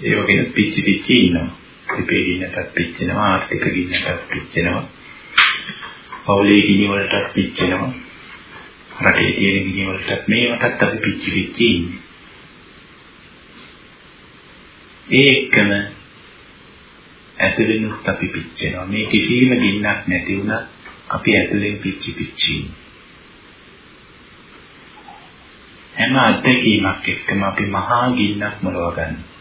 ඒ වගේ පිච්චි පිච්චි ඉන්නවා. ලිපේ ගින්නටත් පිච්චෙනවා, ආර්ථික ගින්නටත් පිච්චෙනවා. පවුලේ ගිනි වලටත් පිච්චෙනවා. රටේ තියෙන ගිනි වලටත් මේවටත් අපි පිච්චි පිච්චි ඉන්නේ. ඒ එක්කම ඇතුළෙනුත් අපි පිච්චෙනවා. මේ කිසිම ගින්නක් නැති වුණත් අපි ඇතුළෙන් පිච්චි පිච්චි හැම අත්දැකීමක් එක්කම අපි මහා ගින්නක් මොලව ගන්නවා.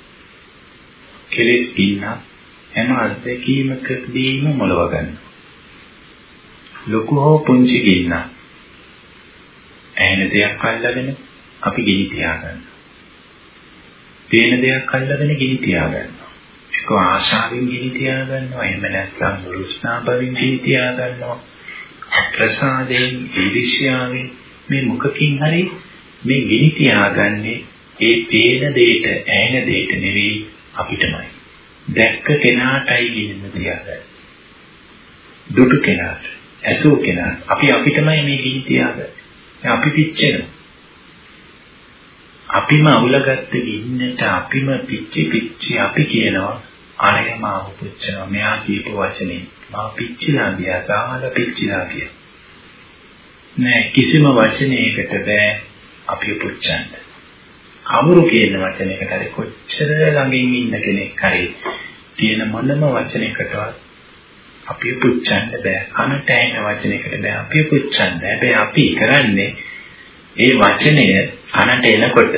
කෙලෙස් ගින්නක් හැම අත්දැකීමකදීම මොලව ගන්නවා. ලොකු හෝ පුංචි ගින්නක් ඇහෙන දෙයක් අල්ලගෙන අපි ගිනි තියාගන්නවා. පේන දෙයක් අල්ලගෙන ගිනි තියාගන්නවා. ඒක ආශාවෙන් ගිනි තියාගන්නවා. එහෙම නැත්නම් රුස්නා බවින් ගිනි තියාගන්නවා. ප්‍රසාදයෙන්, ඊර්ෂ්‍යාවෙන් මේ මොකකින් හරි මේ ගිනි තියාගන්නේ ඒ පේන දෙයට, ඇහෙන දෙයට නෙවෙයි අපිටමයි. දැක්ක කෙනාටයි ගින්න තියාගන්නේ. දුටු කෙනාට, ඇසූ කෙනාට අපි අපිටමයි මේ ගිනි තියාගන්නේ. අපි පිච්චෙනවා. අපිම අවුලගත්ත ගින්නට අපිම පිච්චි පිච්චි අපි කියනවා අරය මාව පුච්චනවා මෙයා කියපු වචනේ මා පිච්චිලා ගියා සාහල පිච්චිලා ගියා නෑ කිසිම වචනයකට බෑ අපි පුච්චන්න කවුරු කියන වචනයකට හරි කොච්චර ළඟින් ඉන්න කෙනෙක් හරි තියෙන මොනම වචනයකටවත් අපි පුච්චන්න බෑ කනට ඇහෙන වචනයකට බෑ අපි පුච්චන්න හැබැයි අපි කරන්නේ ඒ වචනය කනට එනකොට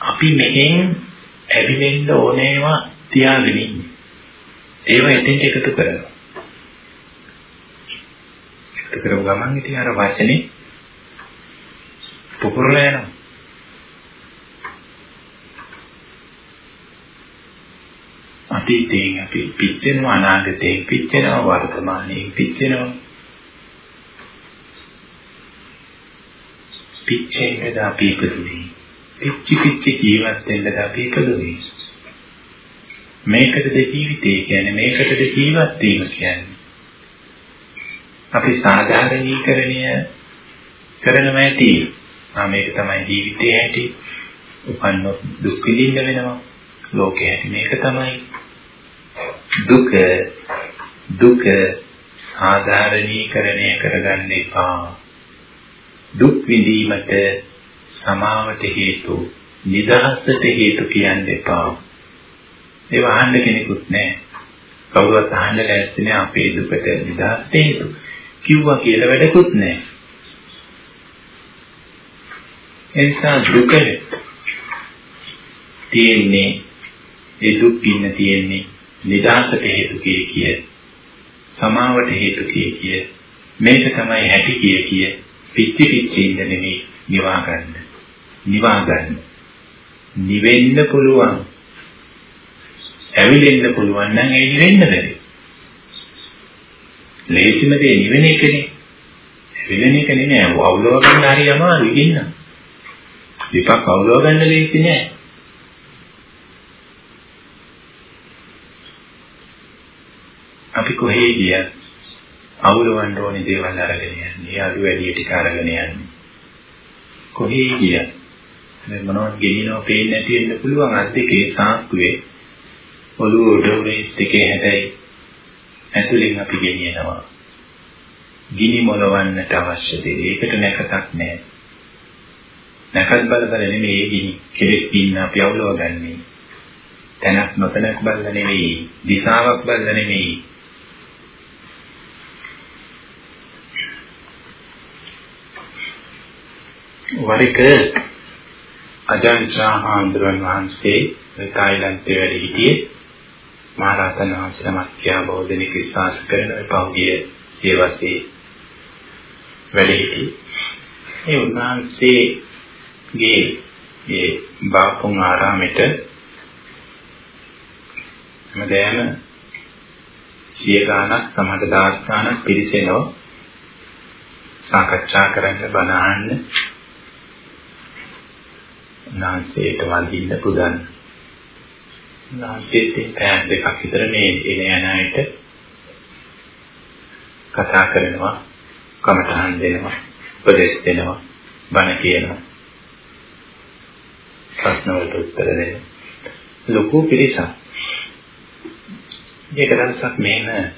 අපි මෙහෙන් ඇවිලෙන්න ඕනේවා තියාගෙන ඉන්නේ. ඒව එතෙන්ට එකතු කරනවා. එකතු කරව ගමන් ඉතින් අර වචනේ පුපුරලා යනවා. අතීතයෙන් අපි පිච්චෙනවා අනාගතයෙන් පිච්චෙනවා වර්තමානයෙන් පිච්චෙනවා පිච්චෙන්නද අපි ඉපදුනේ. පිච්චි පිච්චි ජීවත් වෙන්නද අපි ඉපදුනේ. මේකටද ජීවිතය කියන්නේ මේකටද ජීවත් වීම කියන්නේ. අපි සාධාරණීකරණය කරනවා ඇති. ආ මේක තමයි ජීවිතයේ ඇති. උපන්නොත් දුක් විඳින්න වෙනවා. ලෝකයේ ඇති මේක තමයි. දුක දුක සාධාරණීකරණය කරගන්න එපා. දුක් විඳීමට සමාවට හේතු නිදහසට හේතු කියන්න එපා. ඒව අහන්න කෙනෙකුත් නැහැ. කවුරුවත් අහන්න ලෑස්ති නැහැ අපේ දුකට නිදහසට හේතු. කිව්වා කියලා වැඩකුත් නැහැ. එනිසා දුක තියෙන්නේ ඒ දුක් ඉන්න තියෙන්නේ නිදහසට හේතු කිය කිය සමාවට හේතු කිය කිය මේක තමයි හැටි කිය කිය පිච්චි පිච්චි ඉන්න නෙමෙයි නිවා ගන්න. නිවා ගන්න. නිවෙන්න පුළුවන්. ඇවිලෙන්න පුළුවන් නම් ඒ නිවෙන්න බැරි. ලේසිම දේ නිවෙන එකනේ. ඇවිලෙන එක නෙමෙයි. අවුලව ගන්න හරි අමාරුයි ඉන්න. විපක් අවුලව ගන්න ලේසි නෑ. අපි කොහේ ගියත් අවුලවන්න ඕනේ දේවල් අරගෙන යන්නේ. අඩු වැඩි ටික අරගෙන යන්නේ. කොහේ ගියත් මේ මොනවද ගෙනිනව පේන්නේ නැති වෙන්න පුළුවන් අත් දෙකේ සාක්කුවේ ඔළුව උඩ උරේ දෙකේ හැදයි ඇතුලෙන් අපි ගෙනියනවා. ගිනි මොලවන්නට අවශ්‍ය දේ. ඒකට නැකතක් නැහැ. නැකත් බල බල නෙමෙයි ගිනි කෙලස් දින්න අපි අවුලව ගන්නේ. තැනක් නොතැනක් බලලා නෙමෙයි, දිශාවක් බලලා නෙමෙයි, වරික අජාන්චා හාමුදුරන් වහන්සේ තායිලන්තේ වැඩ සිටියේ. මහරහතන් වහන්සේ නමක් කියා බොහෝ දෙනෙක් විශ්වාස කරන පෞද්ගලිය සේවසේ වැඩ සිටි. ඒ උන්වහන්සේගේ මේ බාපුන් ආරාමෙට හැමදෑම සිය ගාණක් සමහර දහස් ගාණක් පිරිසෙනවා. සාකච්ඡා කරන්න බණ අහන්න. නාසයට වදින්න පුදන්න. නාසයට පෑන් දෙකක් විතර මේ එන යන අයට කතා කරනවා, කමටහන් දෙනවා, උපදෙස් දෙනවා, බණ කියනවා. ප්‍රශ්න වලට උත්තර දෙනවා. ලොකු පිරිසක්. මේක දවසක් මෙහෙම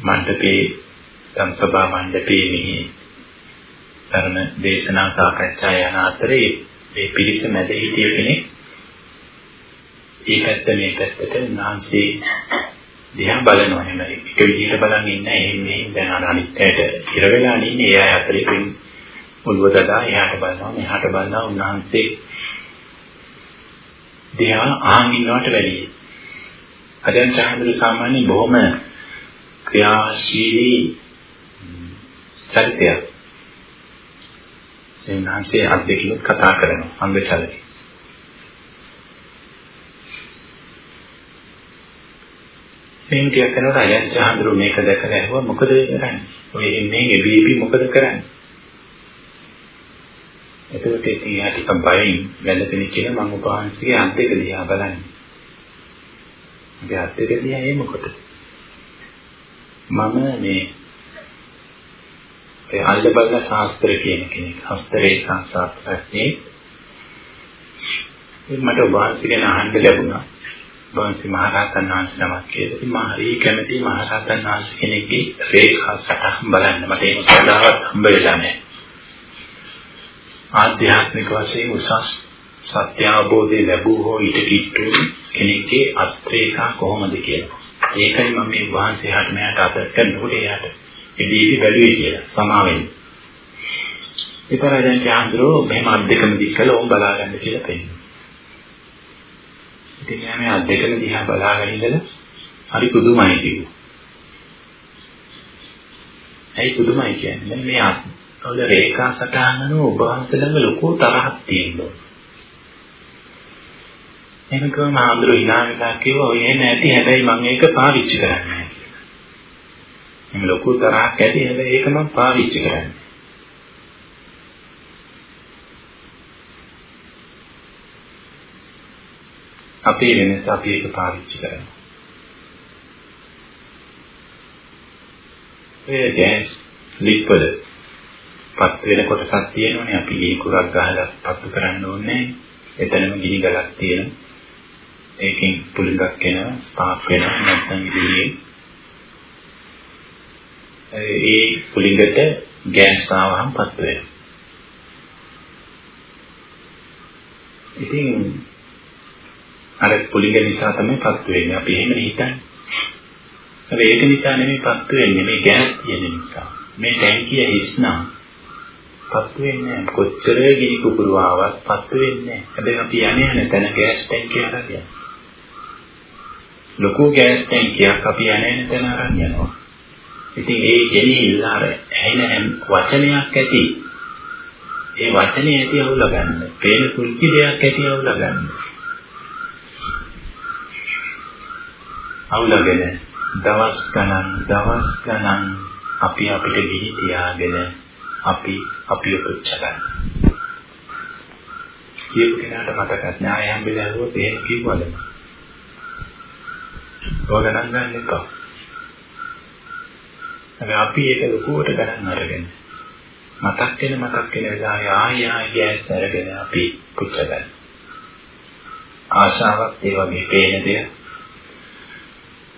මණ්ඩපේ සම්සභා මණ්ඩපේ මෙහි ධර්ම දේශනා සාකච්ඡා යන අතරේ මේ පිරිස මැද හිටිය කෙනෙක්. ඒ පැත්ත මේ පැත්තට උන්වහන්සේ දිහා බලනවා. එහෙම එක විදිහට බලන් ඉන්න එහෙම මෙහෙම දැන් අර අනිත්යට ඉර වෙලා ඉන්නේ. ඒ අය අතරින් ඔළුව දදා එහාට බලනවා මෙහාට බලනවා. උන්වහන්සේ දිහා ආන් ඉන්නවට වැඩියි අදන් චාන්ද්‍ර සාමාන්‍ය බොහොම ක්‍රියාශීලී චරිතයක්. උන්වහන්සේ අත් දෙකින් කතා කරනවා අංගචලකේ. මේක ටිකක් කරනකොට අයත් චාන්ද්‍රු මේක දැකලා ඇහුවා මොකද කරන්නේ? ඔය එන්නේ එබීපි මොකද කරන්නේ? එතකොට ඉතින් යා ටිකක් බයෙන් වැළපෙන කියලා මම උපහාසයේ අත් දෙක දිහා බලන්නේ. මගේ අත් දෙක දිහා ඒ මොකද? මම මේ ඒ අල්ලබල්ල ශාස්ත්‍ර කියන කෙනෙක්. හස්තරේඛා ශාස්ත්‍රඥේ. මට වහන්සේ ගැන අහන්න ලැබුණා. වහන්සේ මහරහතන් වහන්සේ නමක් කියලා. ඉතින් මම හරි කැමති මහරහතන් වහන්සේ කෙනෙක්ගේ රේඛා සටහන් බලන්න. මට ඒක කවදාවත් හම්බ වෙලා නැහැ. ආධ්‍යාත්මික වශයෙන් උසස් සත්‍ය අවබෝධය ලැබූ හෝ ඊට කිට්ටු කෙනෙක්ගේ අත්‍රේඛා කොහොමද කියලා. ඒකයි මම මේ වහන්සේ හට මෙයාට අත කරනකොට එයාට එදීවි බැලුවේ කියලා සමාවෙන්න. විතරයි දැන් චාන්ද්‍රෝ මෙහෙම අත් දෙකම දික් කළා ඕම් බලාගන්න කියලා පෙන්නනවා. ඉතින් යා මේ අත් දෙකම දිහා බලාගෙන ඉඳලා හරි පුදුමයි කිව්වා. ඇයි පුදුමයි කියන්නේ මේ අත් වල රේඛා සටහනන ඔබ වහන්සේ ළඟ ලොකු තරහක් තියෙනවා. එහෙනම් කොහොම ආන්දරෝ හිනානලා කිව්වා ඔය එහෙම ඇති හැබැයි මම ඒක පාවිච්චි කරන්නේ එහෙම ලොකු තරහක් ඇති හැබැයි ඒක මම පාවිච්චි කරන්නේ. අපේ වෙනස අපි ඒක පාවිච්චි කරනවා. ඒ ගෑස් ලිප්වල පත් වෙන කොටසක් තියෙනවනේ අපි ගිනි කුරක් ගහලා පත්තු කරන්න ඕනේ. එතනම ගිනි ගලක් තියෙනවා. ඒකෙන් පුලිඟක් එනවා, ස්පාර්ක් වෙනවා නැත්නම් ඉතින් ඒ කුලිඟට ගෑස් ආවහම පත් වෙනවා. ඉතින් අර කුලිඟ නිසා තමයි පත් වෙන්නේ. අපි එහෙම හිතන්නේ. හැබැයි ඒක නිසා නෙමෙයි පත් වෙන්නේ මේ ගෑස් තියෙන නිසා. මේ ටැංකිය හිස්නා පත් වෙන්නේ කොච්චර ගිනි කුපුරු ආවත් පත් වෙන්නේ හැබැයි අපි යන්නේ නැතන ගෑස් ටැංකිය හරහා ලොකු ගෑස් ටැංකියක් අපි යන්නේ නැතන අරන් යනවා ඉතින් ඒ ගෙනිහිල්ල අර ඇහෙන වචනයක් ඇති. ඒ වචනේ ඇති අවුල ගන්න. පේන කුංචි දෙයක් ඇති අවුල ගන්න. අවුලගෙන දවස් ගණන් දවස් ගණන් අපි අපිට ගිහි තියාගෙන අපි අපිව පුච්ච ගන්න. කියපු කෙනාට මතකත් නෑ හැම්බෙලා හුවොත් එහෙම කිව්වද? ඔය ගණන් ගන්න එපා. හැබැයි අපි ඒක ලොකුවට ගණන් අරගෙන මතක් වෙන මතක් වෙන වෙලාවේ ආය ආය ගෑස් අරගෙන අපි පුච්ච ගන්න. ආශාවක් ඒ වගේ පේන දෙයක්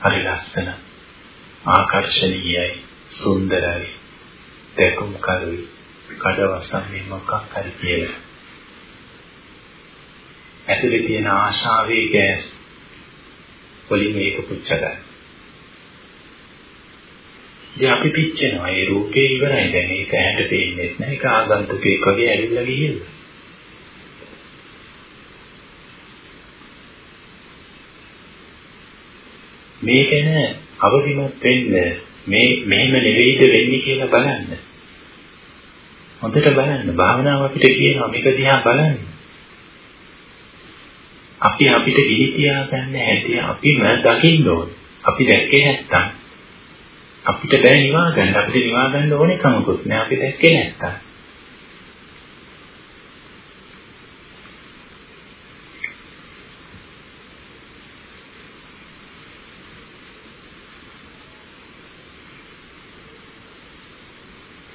හරි ලස්සන ආකර්ශනීයයි සුන්දරයි දැකුම් කරුයි කඩවසම් මේ මොකක් හරි කියලා ඇතුලේ තියෙන ආශාවේ ගෑස් වලින් මේක පුච්ච ගන්න. ඉතින් අපි පිච්චෙනවා. ඒ රූපේ ඉවරයි දැන්. ඒක ඇහැට පේන්නේ නැහැ. ඒක ආගන්තුකෙක් වගේ ඇවිල්ලා ගිහිල්ලා. මේ ගැන අවදිමත් වෙන්න මේ මෙහෙම නෙවෙයිද වෙන්නේ කියලා බලන්න. හොඳට බලන්න. භාවනාව අපිට කියනවා මේක දිහා බලන්න. අපි අපිට ගිහි තියාගන්න හැටි අපිම දකින්න ඕනේ. අපි දැක්කේ නැත්තම් අපිට බෑ නිවා ගන්න. අපිට නිවා ගන්න ඕනේ කමකුත් නෑ. අපි දැක්කේ නැත්තම්.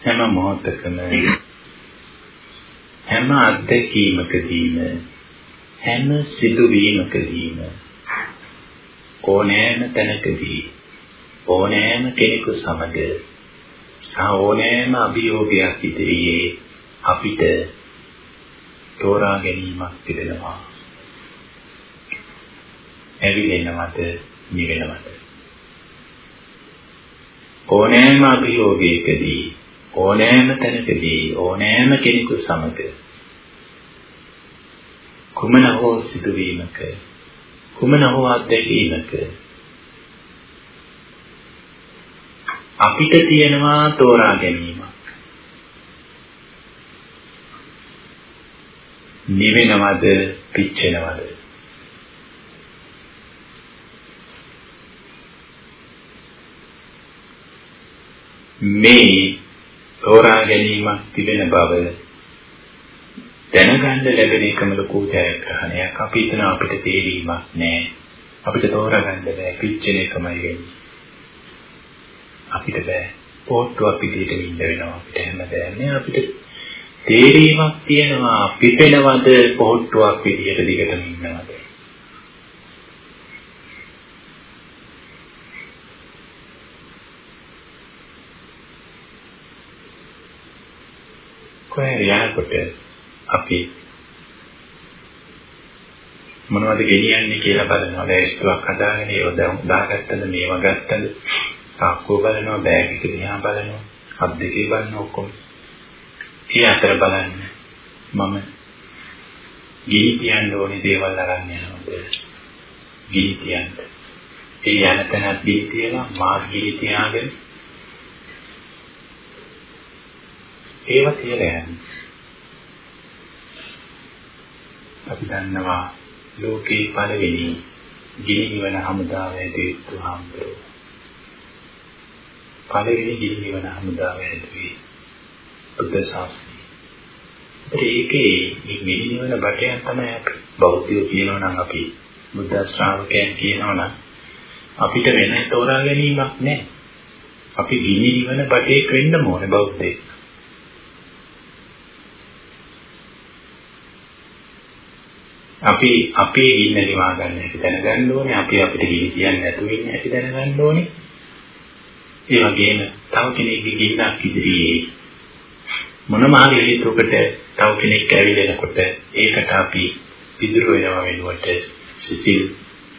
හැම මොහොතකම හැම අත්දැකීමකදීම හැම සිදුවීමකදීම ඕනෑම තැනකදී ඕනෑම කෙනෙකු සමග සහ ඕනෑම අභියෝගයක් ඉදිරියේ අපිට තෝරා ගැනීමක් තිබෙනවා. ඇවිලෙනවද නිවෙනවද? ඕනෑම අභියෝගයකදී ඕනෑම තැනකදී ඕනෑම කෙනෙකු සමග කුමන හෝ සිදුවීමක කුමන හෝ අත්දැකීමක අපිට තියෙනවා තෝරා ගැනීමක් නිවෙනවද පිච්චෙනවද මේ තෝරා ගැනීමක් තිබෙන බව දැනගන්න ලැබෙන එකම ලොකු ජයග්‍රහණයක්. අපි හිතන අපිට තේරීමක් නැහැ. අපිට තෝරගන්න බෑ පිච්චෙන එකමයි වෙන්නේ. අපිට බෑ. පොට්ටුවක් පිටියට ඉන්න වෙනවා අපිට හැමදේම අපිට තේරීමක් තියෙනවා පිපෙනවද පොට්ටුවක් පිටියට දිගටම ඉන්නවද කොහේ යනකොට අපි මොනවද ගෙනියන්නේ කියලා බලනවා. ලෑස්තුවක් හදාගෙන ඒක දාගත්තද මේව ගත්තද? සාක්කුව බලනවා, බෑග් එක දිහා බලනවා, අත් දෙකේ බලනවා ඔක්කොම. ඒ අතර බලන්න මම ගිනි තියන්න ඕනේ දේවල් අරන් යනවාද? ගිනි තියන්න. ඒ යන තැනත් ගිනි තියලා මාත් ගිනි තියාගෙන ඒව කියලා යන්නේ. අපි දන්නවා ලෝකේ පළවෙනි ගිනි නිවන හමුදාව ඇදෙත්තු හම්බුරෝ. පළවෙනි ගිනි නිවන හමුදාව ඇදුවේ බුද්ධ ශාසනය. ඒකේ මේ ගිනි නිවන බටයන් තමයි අපි බෞද්ධයෝ කියනවා නම් අපි බුද්ධ ශ්‍රාවකයන් කියනවා නම් අපිට වෙන තෝරා ගැනීමක් නැහැ. අපි ගිනි නිවන බටේක් වෙන්න ඕනේ බෞද්ධයෙක්. අපි අපේ ඉන්න නිවා ගන්න හැටි දැනගන්න ඕනේ. අපි අපිට ගිනි කියන්නේ නැතුව ඉන්න හැටි දැනගන්න ඕනේ. ඒ වගේම තව කෙනෙක්ගේ ගින්නක් ඉදිරියේ මොනම හරි හේතුවකට තව කෙනෙක් ඇවිලෙනකොට ඒකට අපි පිදුරු වෙනවා වෙනුවට සිසිල්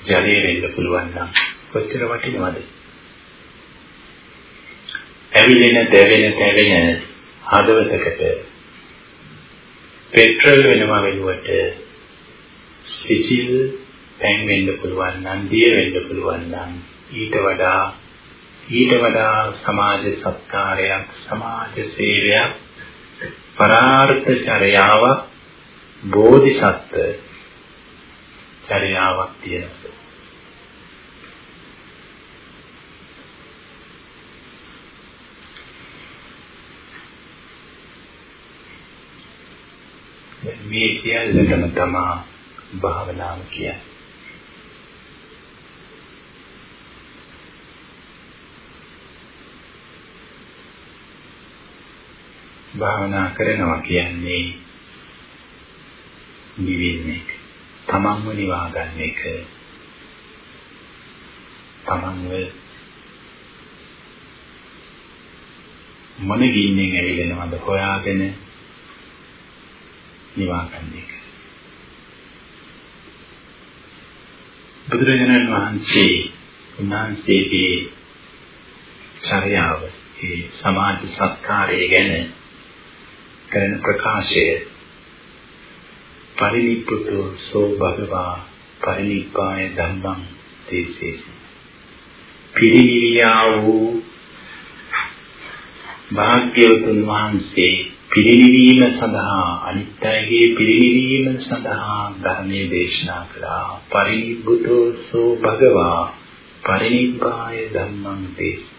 ජලය වෙන්න පුළුවන් නම් කොච්චර වටිනවද? ඇවිලෙන දැවෙන තැවෙන හදවතකට පෙට්‍රල් වෙනවා වෙනුවට සිසිල් පැන් වෙන්න පුළුවන් නම් දිය වෙන්න පුළුවන් නම් ඊට වඩා ඊට වඩා සමාජ සත්කාරයක් සමාජ සේවයක් පරාර්ථ චර්යාවක් බෝධිසත්ව චර්යාවක් තියෙනවා මේ සියල්ලටම තමා භාවනාව කියන්නේ. භාවනා කරනවා කියන්නේ නිවෙන එක. තමන්ව නිවා ගන්න එක. තමන්ව මොන ගින්නෙන් ඇවිලෙනවද හොයාගෙන නිවා ගන්න එක. බුදුරජාණන් වහන්සේ උන්වහන්සේගේ චර්යාව ඒ සමාජ සත්කාරය ගැන කරන ප්‍රකාශය. පරිනිප්පුතෝ සෝ භගවා පරිනිපාය ධම්මං තේසේසි. පිරිනිවියා වූ භාග්‍යවතුන් වහන්සේ පිරිනිවීම සඳහා අනිත්‍යයේ පිරිනිවීම සඳහා ධර්මයේ දේශනා කළා. පරිනිබ්බුතෝ සෝ භගවා පරිනිබ්බාය ධම්මං දේශ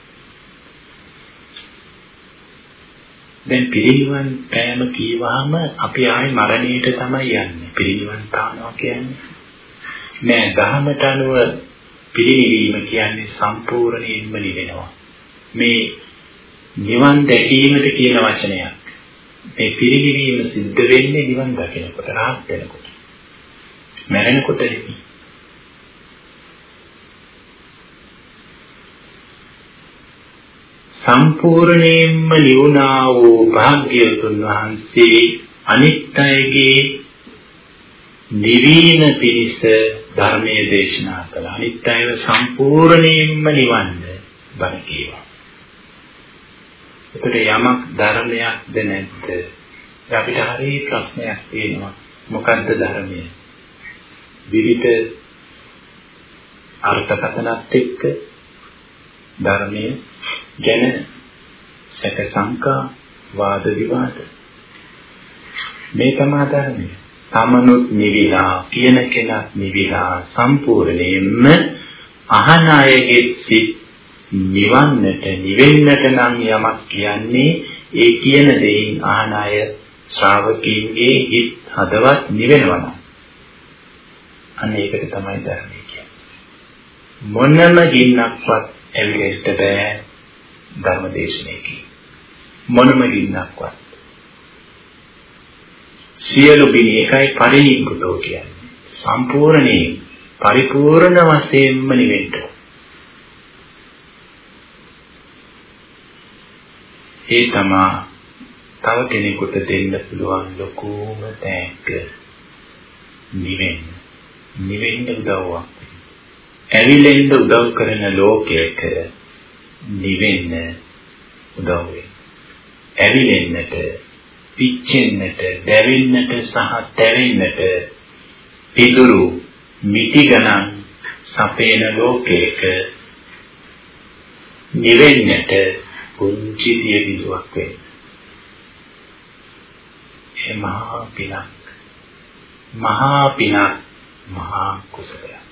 දැන් පිරිනිවන් පෑම කීවාම අපි ආයේ මරණයට තමයි යන්නේ පිරිනිවන් පානවා කියන්නේ නෑ ධර්මයට අනුව පිරිනිවීම කියන්නේ සම්පූර්ණයෙන්ම නිවෙනවා මේ නිවන් දැකීමට කියන වචනයක් මේ පිරිනිවීම සිද්ධ වෙන්නේ නිවන් දකිනකොට රාහත් වෙනකොට. මැරෙනකොට නෙමෙයි. සම්පූර්ණයෙන්ම නිවුණා වූ භාග්‍යවතුන් වහන්සේ අනිත්‍යයේ නිවීම පිණිස ධර්මයේ දේශනා කළා. අනිත්‍යව සම්පූර්ණයෙන්ම නිවන්න බණ කියවා. එතකොට යමක් ධර්මයක්ද නැද්ද? අපිට හරිය ප්‍රශ්නයක් තියෙනවා. මොකද්ද ධර්මය? විවිධ අර්ථකථනත් එක්ක ධර්මයේ ගැන සැක සංකා වාද විවාද. මේ තමයි ධර්මය. තමනුත් නිවිලා කියන කෙනත් නිවිලා සම්පූර්ණයෙන්ම අහන අයගේ සිත් නිවන්නට නිවෙන්නට නම් යමක් කියන්නේ ඒ කියන දෙයින් ආන අය ශ්‍රාවකීන්ගේ හිත් හදවත් නිවෙනවා නම්. අන්න ඒකට තමයි ධර්මය කියන්නේ. මොනම ගින්නක්වත් ඇවිලෙන්න බෑ. ධර්ම දේශනාවකින් මොනම ගින්නක්වත් සියලු ගිනි එකයි පරිණික්කතෝ කියන්නේ සම්පූර්ණයෙන් පරිපූර්ණ වශයෙන්ම නිවෙන්න ඒ තමා තව කෙනෙකුට දෙන්න පුළුවන් ලොකුම තෑග්ග නිවෙන්න. නිවෙන්න උදව්වක්. ඇවිලෙන්න උදව් කරන ලෝකයක නිවෙන්න උදව් වෙනවා. ඇවිලෙන්නට, පිච්චෙන්නට, දැවෙන්නට සහ තැවෙන්නට පිදුරු මිටි ගණන් සපේන ලෝකයක නිවෙන්නට පුංචි දිය බිඳුවක් වෙන්න. ඒ මහා පිනක් මහා පිනක් මහා කුසලයක්.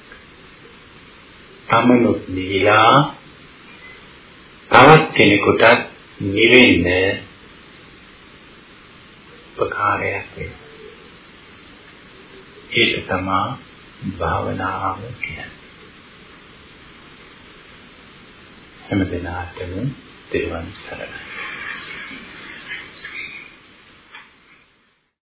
තමනුත් නිවිලා තවත් කෙනෙකුට නිවෙන්න උපකාරයක් වෙනවා. ඒක තමයි භාවනාව කියන්නේ. හැම දිනාටම තෙරුවන් සරණයි